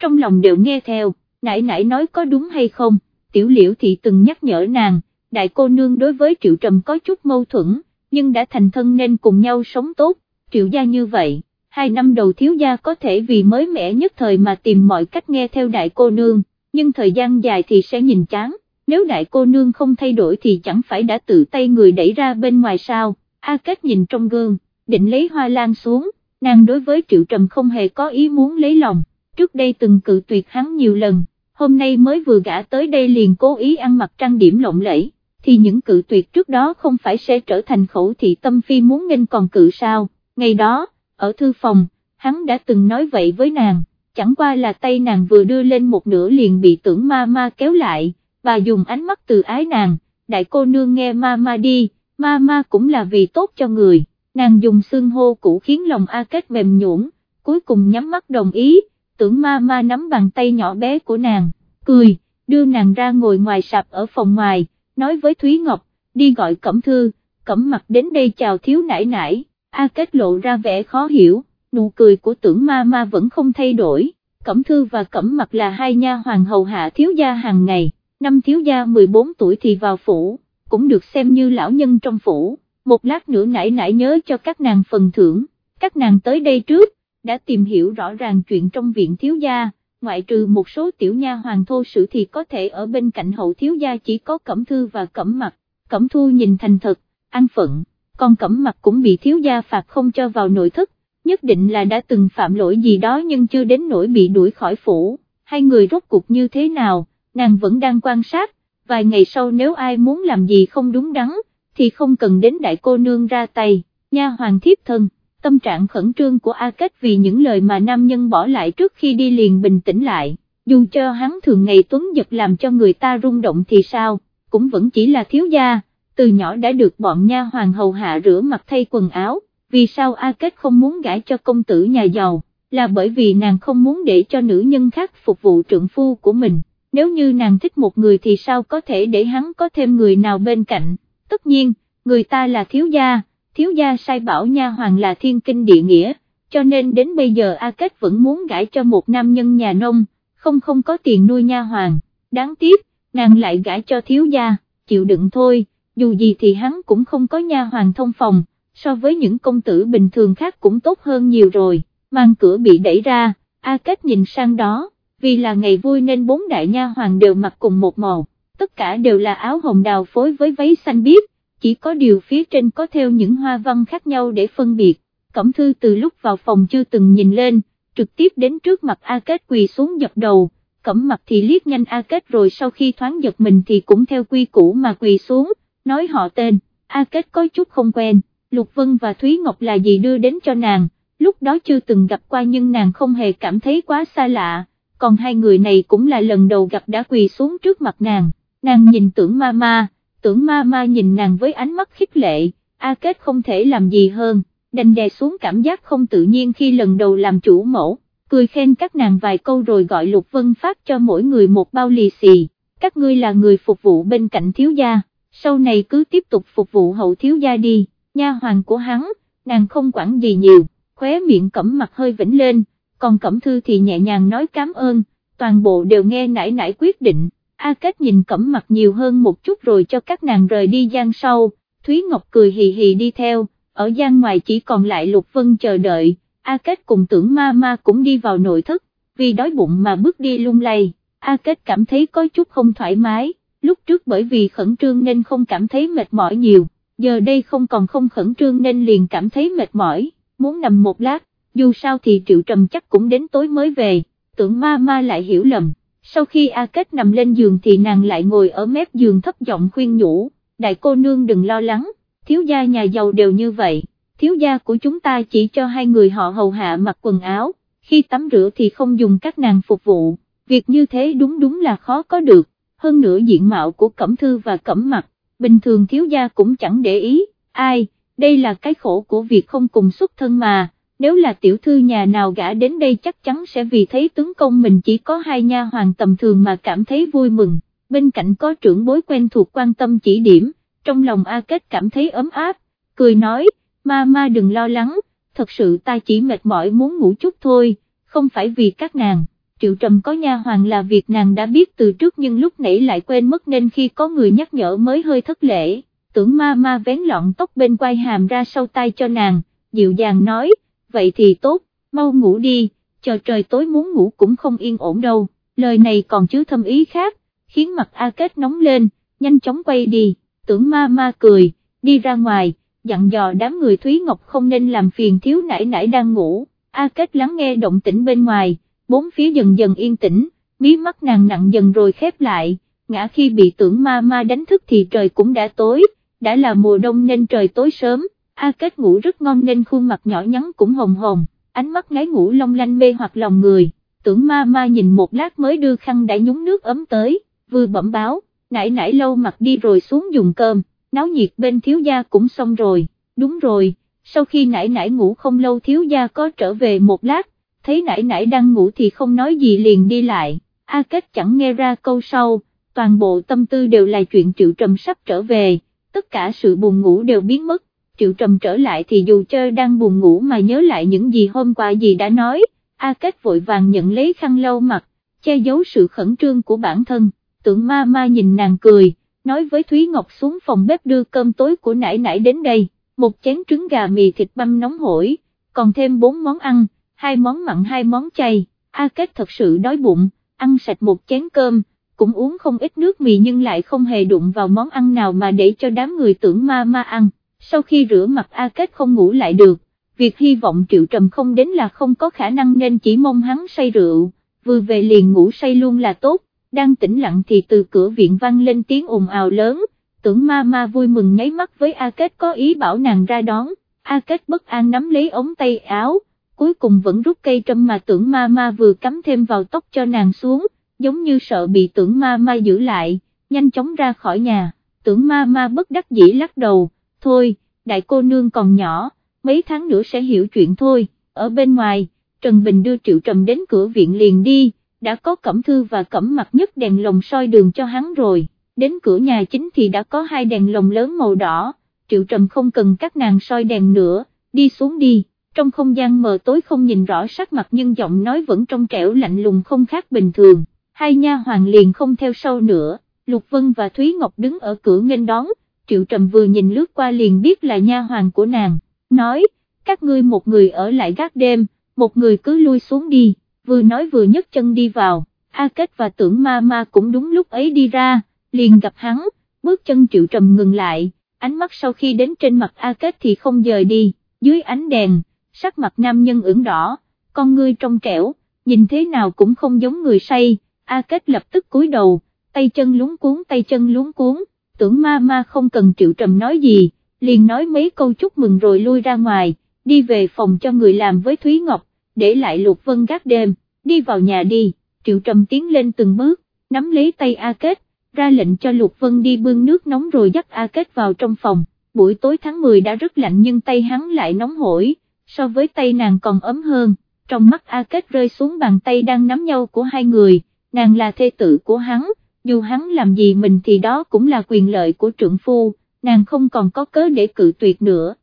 trong lòng đều nghe theo, nãy nãy nói có đúng hay không, tiểu liễu thị từng nhắc nhở nàng, đại cô nương đối với Triệu Trầm có chút mâu thuẫn, nhưng đã thành thân nên cùng nhau sống tốt, Triệu gia như vậy, hai năm đầu thiếu gia có thể vì mới mẻ nhất thời mà tìm mọi cách nghe theo đại cô nương, nhưng thời gian dài thì sẽ nhìn chán, nếu đại cô nương không thay đổi thì chẳng phải đã tự tay người đẩy ra bên ngoài sao, A Kết nhìn trong gương, định lấy hoa lan xuống, nàng đối với Triệu Trầm không hề có ý muốn lấy lòng, trước đây từng cự tuyệt hắn nhiều lần, hôm nay mới vừa gã tới đây liền cố ý ăn mặc trang điểm lộng lẫy thì những cự tuyệt trước đó không phải sẽ trở thành khẩu thị tâm phi muốn nghênh còn cự sao, ngày đó, ở thư phòng, hắn đã từng nói vậy với nàng, chẳng qua là tay nàng vừa đưa lên một nửa liền bị tưởng ma ma kéo lại, và dùng ánh mắt từ ái nàng, đại cô nương nghe ma ma đi, ma ma cũng là vì tốt cho người, nàng dùng xương hô cũ khiến lòng A Kết mềm nhũn, cuối cùng nhắm mắt đồng ý, tưởng ma ma nắm bàn tay nhỏ bé của nàng, cười, đưa nàng ra ngồi ngoài sạp ở phòng ngoài nói với Thúy Ngọc, đi gọi Cẩm Thư, Cẩm mặt đến đây chào thiếu nải nải, A Kết lộ ra vẻ khó hiểu, nụ cười của tưởng ma ma vẫn không thay đổi, Cẩm Thư và Cẩm mặt là hai nha hoàng hầu hạ thiếu gia hàng ngày, năm thiếu gia 14 tuổi thì vào phủ, cũng được xem như lão nhân trong phủ, một lát nữa nải nải nhớ cho các nàng phần thưởng, các nàng tới đây trước, đã tìm hiểu rõ ràng chuyện trong viện thiếu gia ngoại trừ một số tiểu nha hoàng thô sự thì có thể ở bên cạnh hậu thiếu gia chỉ có cẩm thư và cẩm mặt, cẩm thu nhìn thành thật, an phận, còn cẩm mặt cũng bị thiếu gia phạt không cho vào nội thất, nhất định là đã từng phạm lỗi gì đó nhưng chưa đến nỗi bị đuổi khỏi phủ, hai người rốt cuộc như thế nào, nàng vẫn đang quan sát, vài ngày sau nếu ai muốn làm gì không đúng đắn, thì không cần đến đại cô nương ra tay, nha hoàng thiếp thân tâm trạng khẩn trương của A Kết vì những lời mà nam nhân bỏ lại trước khi đi liền bình tĩnh lại, dù cho hắn thường ngày tuấn giật làm cho người ta rung động thì sao, cũng vẫn chỉ là thiếu gia, từ nhỏ đã được bọn nha hoàng hầu hạ rửa mặt thay quần áo, vì sao A Kết không muốn gãi cho công tử nhà giàu, là bởi vì nàng không muốn để cho nữ nhân khác phục vụ trượng phu của mình, nếu như nàng thích một người thì sao có thể để hắn có thêm người nào bên cạnh, tất nhiên, người ta là thiếu gia thiếu gia sai bảo nha hoàng là thiên kinh địa nghĩa, cho nên đến bây giờ A Kết vẫn muốn gãi cho một nam nhân nhà nông, không không có tiền nuôi nha hoàng, đáng tiếc, nàng lại gãi cho thiếu gia, chịu đựng thôi, dù gì thì hắn cũng không có nha hoàng thông phòng, so với những công tử bình thường khác cũng tốt hơn nhiều rồi, mang cửa bị đẩy ra, A Kết nhìn sang đó, vì là ngày vui nên bốn đại nha hoàng đều mặc cùng một màu, tất cả đều là áo hồng đào phối với váy xanh biếc, chỉ có điều phía trên có theo những hoa văn khác nhau để phân biệt, Cẩm Thư từ lúc vào phòng chưa từng nhìn lên, trực tiếp đến trước mặt A Kết quỳ xuống dập đầu, Cẩm mặt thì liếc nhanh A Kết rồi sau khi thoáng giật mình thì cũng theo quy củ mà quỳ xuống, nói họ tên, A Kết có chút không quen, Lục Vân và Thúy Ngọc là gì đưa đến cho nàng, lúc đó chưa từng gặp qua nhưng nàng không hề cảm thấy quá xa lạ, còn hai người này cũng là lần đầu gặp đã quỳ xuống trước mặt nàng, nàng nhìn tưởng ma ma, tưởng ma ma nhìn nàng với ánh mắt khích lệ, A Kết không thể làm gì hơn, đành đè xuống cảm giác không tự nhiên khi lần đầu làm chủ mẫu, cười khen các nàng vài câu rồi gọi Lục Vân phát cho mỗi người một bao lì xì, các ngươi là người phục vụ bên cạnh thiếu gia, sau này cứ tiếp tục phục vụ hậu thiếu gia đi, nha hoàng của hắn, nàng không quản gì nhiều, khóe miệng cẩm mặt hơi vĩnh lên, còn cẩm thư thì nhẹ nhàng nói cảm ơn, toàn bộ đều nghe nãy nãy quyết định. A Kết nhìn cẩm mặt nhiều hơn một chút rồi cho các nàng rời đi gian sau, Thúy Ngọc cười hì hì đi theo, ở gian ngoài chỉ còn lại Lục Vân chờ đợi, A Kết cùng tưởng ma ma cũng đi vào nội thất, vì đói bụng mà bước đi lung lay, A Kết cảm thấy có chút không thoải mái, lúc trước bởi vì khẩn trương nên không cảm thấy mệt mỏi nhiều, giờ đây không còn không khẩn trương nên liền cảm thấy mệt mỏi, muốn nằm một lát, dù sao thì Triệu Trầm chắc cũng đến tối mới về, tưởng ma ma lại hiểu lầm sau khi A Kết nằm lên giường thì nàng lại ngồi ở mép giường thấp giọng khuyên nhủ, đại cô nương đừng lo lắng, thiếu gia nhà giàu đều như vậy, thiếu gia của chúng ta chỉ cho hai người họ hầu hạ mặc quần áo, khi tắm rửa thì không dùng các nàng phục vụ, việc như thế đúng đúng là khó có được, hơn nữa diện mạo của Cẩm Thư và Cẩm Mặc, bình thường thiếu gia cũng chẳng để ý, ai, đây là cái khổ của việc không cùng xuất thân mà nếu là tiểu thư nhà nào gã đến đây chắc chắn sẽ vì thấy tướng công mình chỉ có hai nha hoàng tầm thường mà cảm thấy vui mừng, bên cạnh có trưởng bối quen thuộc quan tâm chỉ điểm, trong lòng A Kết cảm thấy ấm áp, cười nói, ma ma đừng lo lắng, thật sự ta chỉ mệt mỏi muốn ngủ chút thôi, không phải vì các nàng. Triệu Trầm có nha hoàng là việc nàng đã biết từ trước nhưng lúc nãy lại quên mất nên khi có người nhắc nhở mới hơi thất lễ, tưởng ma ma vén lọn tóc bên quai hàm ra sau tay cho nàng, dịu dàng nói, vậy thì tốt, mau ngủ đi, chờ trời tối muốn ngủ cũng không yên ổn đâu, lời này còn chứa thâm ý khác, khiến mặt A Kết nóng lên, nhanh chóng quay đi, tưởng ma ma cười, đi ra ngoài, dặn dò đám người Thúy Ngọc không nên làm phiền thiếu nãy nãy đang ngủ, A Kết lắng nghe động tĩnh bên ngoài, bốn phía dần dần yên tĩnh, mí mắt nàng nặng dần rồi khép lại, ngã khi bị tưởng ma ma đánh thức thì trời cũng đã tối, đã là mùa đông nên trời tối sớm, A Kết ngủ rất ngon nên khuôn mặt nhỏ nhắn cũng hồng hồng, ánh mắt ngái ngủ long lanh mê hoặc lòng người, tưởng ma ma nhìn một lát mới đưa khăn đã nhúng nước ấm tới, vừa bẩm báo, nãy nãy lâu mặt đi rồi xuống dùng cơm, náo nhiệt bên thiếu gia cũng xong rồi, đúng rồi, sau khi nãy nãy ngủ không lâu thiếu gia có trở về một lát, thấy nãy nãy đang ngủ thì không nói gì liền đi lại, A Kết chẳng nghe ra câu sau, toàn bộ tâm tư đều là chuyện triệu trầm sắp trở về, tất cả sự buồn ngủ đều biến mất. Triệu Trầm trở lại thì dù chơi đang buồn ngủ mà nhớ lại những gì hôm qua gì đã nói, A Kết vội vàng nhận lấy khăn lau mặt, che giấu sự khẩn trương của bản thân, tưởng ma ma nhìn nàng cười, nói với Thúy Ngọc xuống phòng bếp đưa cơm tối của nãy nãy đến đây, một chén trứng gà mì thịt băm nóng hổi, còn thêm bốn món ăn, hai món mặn hai món chay, A Kết thật sự đói bụng, ăn sạch một chén cơm, cũng uống không ít nước mì nhưng lại không hề đụng vào món ăn nào mà để cho đám người tưởng ma ma ăn sau khi rửa mặt A Kết không ngủ lại được, việc hy vọng Triệu Trầm không đến là không có khả năng nên chỉ mong hắn say rượu, vừa về liền ngủ say luôn là tốt, đang tĩnh lặng thì từ cửa viện vang lên tiếng ồn ào lớn, tưởng ma ma vui mừng nháy mắt với A Kết có ý bảo nàng ra đón, A Kết bất an nắm lấy ống tay áo, cuối cùng vẫn rút cây trâm mà tưởng ma ma vừa cắm thêm vào tóc cho nàng xuống, giống như sợ bị tưởng ma ma giữ lại, nhanh chóng ra khỏi nhà, tưởng ma ma bất đắc dĩ lắc đầu thôi, đại cô nương còn nhỏ, mấy tháng nữa sẽ hiểu chuyện thôi, ở bên ngoài, Trần Bình đưa Triệu Trầm đến cửa viện liền đi, đã có cẩm thư và cẩm mặt nhất đèn lồng soi đường cho hắn rồi, đến cửa nhà chính thì đã có hai đèn lồng lớn màu đỏ, Triệu Trầm không cần các nàng soi đèn nữa, đi xuống đi, trong không gian mờ tối không nhìn rõ sắc mặt nhưng giọng nói vẫn trong trẻo lạnh lùng không khác bình thường, hai nha hoàng liền không theo sau nữa, Lục Vân và Thúy Ngọc đứng ở cửa nghênh đón, Triệu Trầm vừa nhìn lướt qua liền biết là nha hoàng của nàng, nói, các ngươi một người ở lại gác đêm, một người cứ lui xuống đi, vừa nói vừa nhấc chân đi vào, A Kết và tưởng ma ma cũng đúng lúc ấy đi ra, liền gặp hắn, bước chân triệu trầm ngừng lại, ánh mắt sau khi đến trên mặt A Kết thì không dời đi, dưới ánh đèn, sắc mặt nam nhân ửng đỏ, con ngươi trong trẻo, nhìn thế nào cũng không giống người say, A Kết lập tức cúi đầu, tay chân lúng cuốn tay chân lúng cuốn, tưởng ma ma không cần triệu trầm nói gì, liền nói mấy câu chúc mừng rồi lui ra ngoài, đi về phòng cho người làm với Thúy Ngọc, để lại Lục Vân gác đêm, đi vào nhà đi, triệu trầm tiến lên từng bước, nắm lấy tay A Kết, ra lệnh cho Lục Vân đi bưng nước nóng rồi dắt A Kết vào trong phòng, buổi tối tháng 10 đã rất lạnh nhưng tay hắn lại nóng hổi, so với tay nàng còn ấm hơn, trong mắt A Kết rơi xuống bàn tay đang nắm nhau của hai người, nàng là thê tử của hắn, dù hắn làm gì mình thì đó cũng là quyền lợi của trưởng phu, nàng không còn có cớ để cự tuyệt nữa.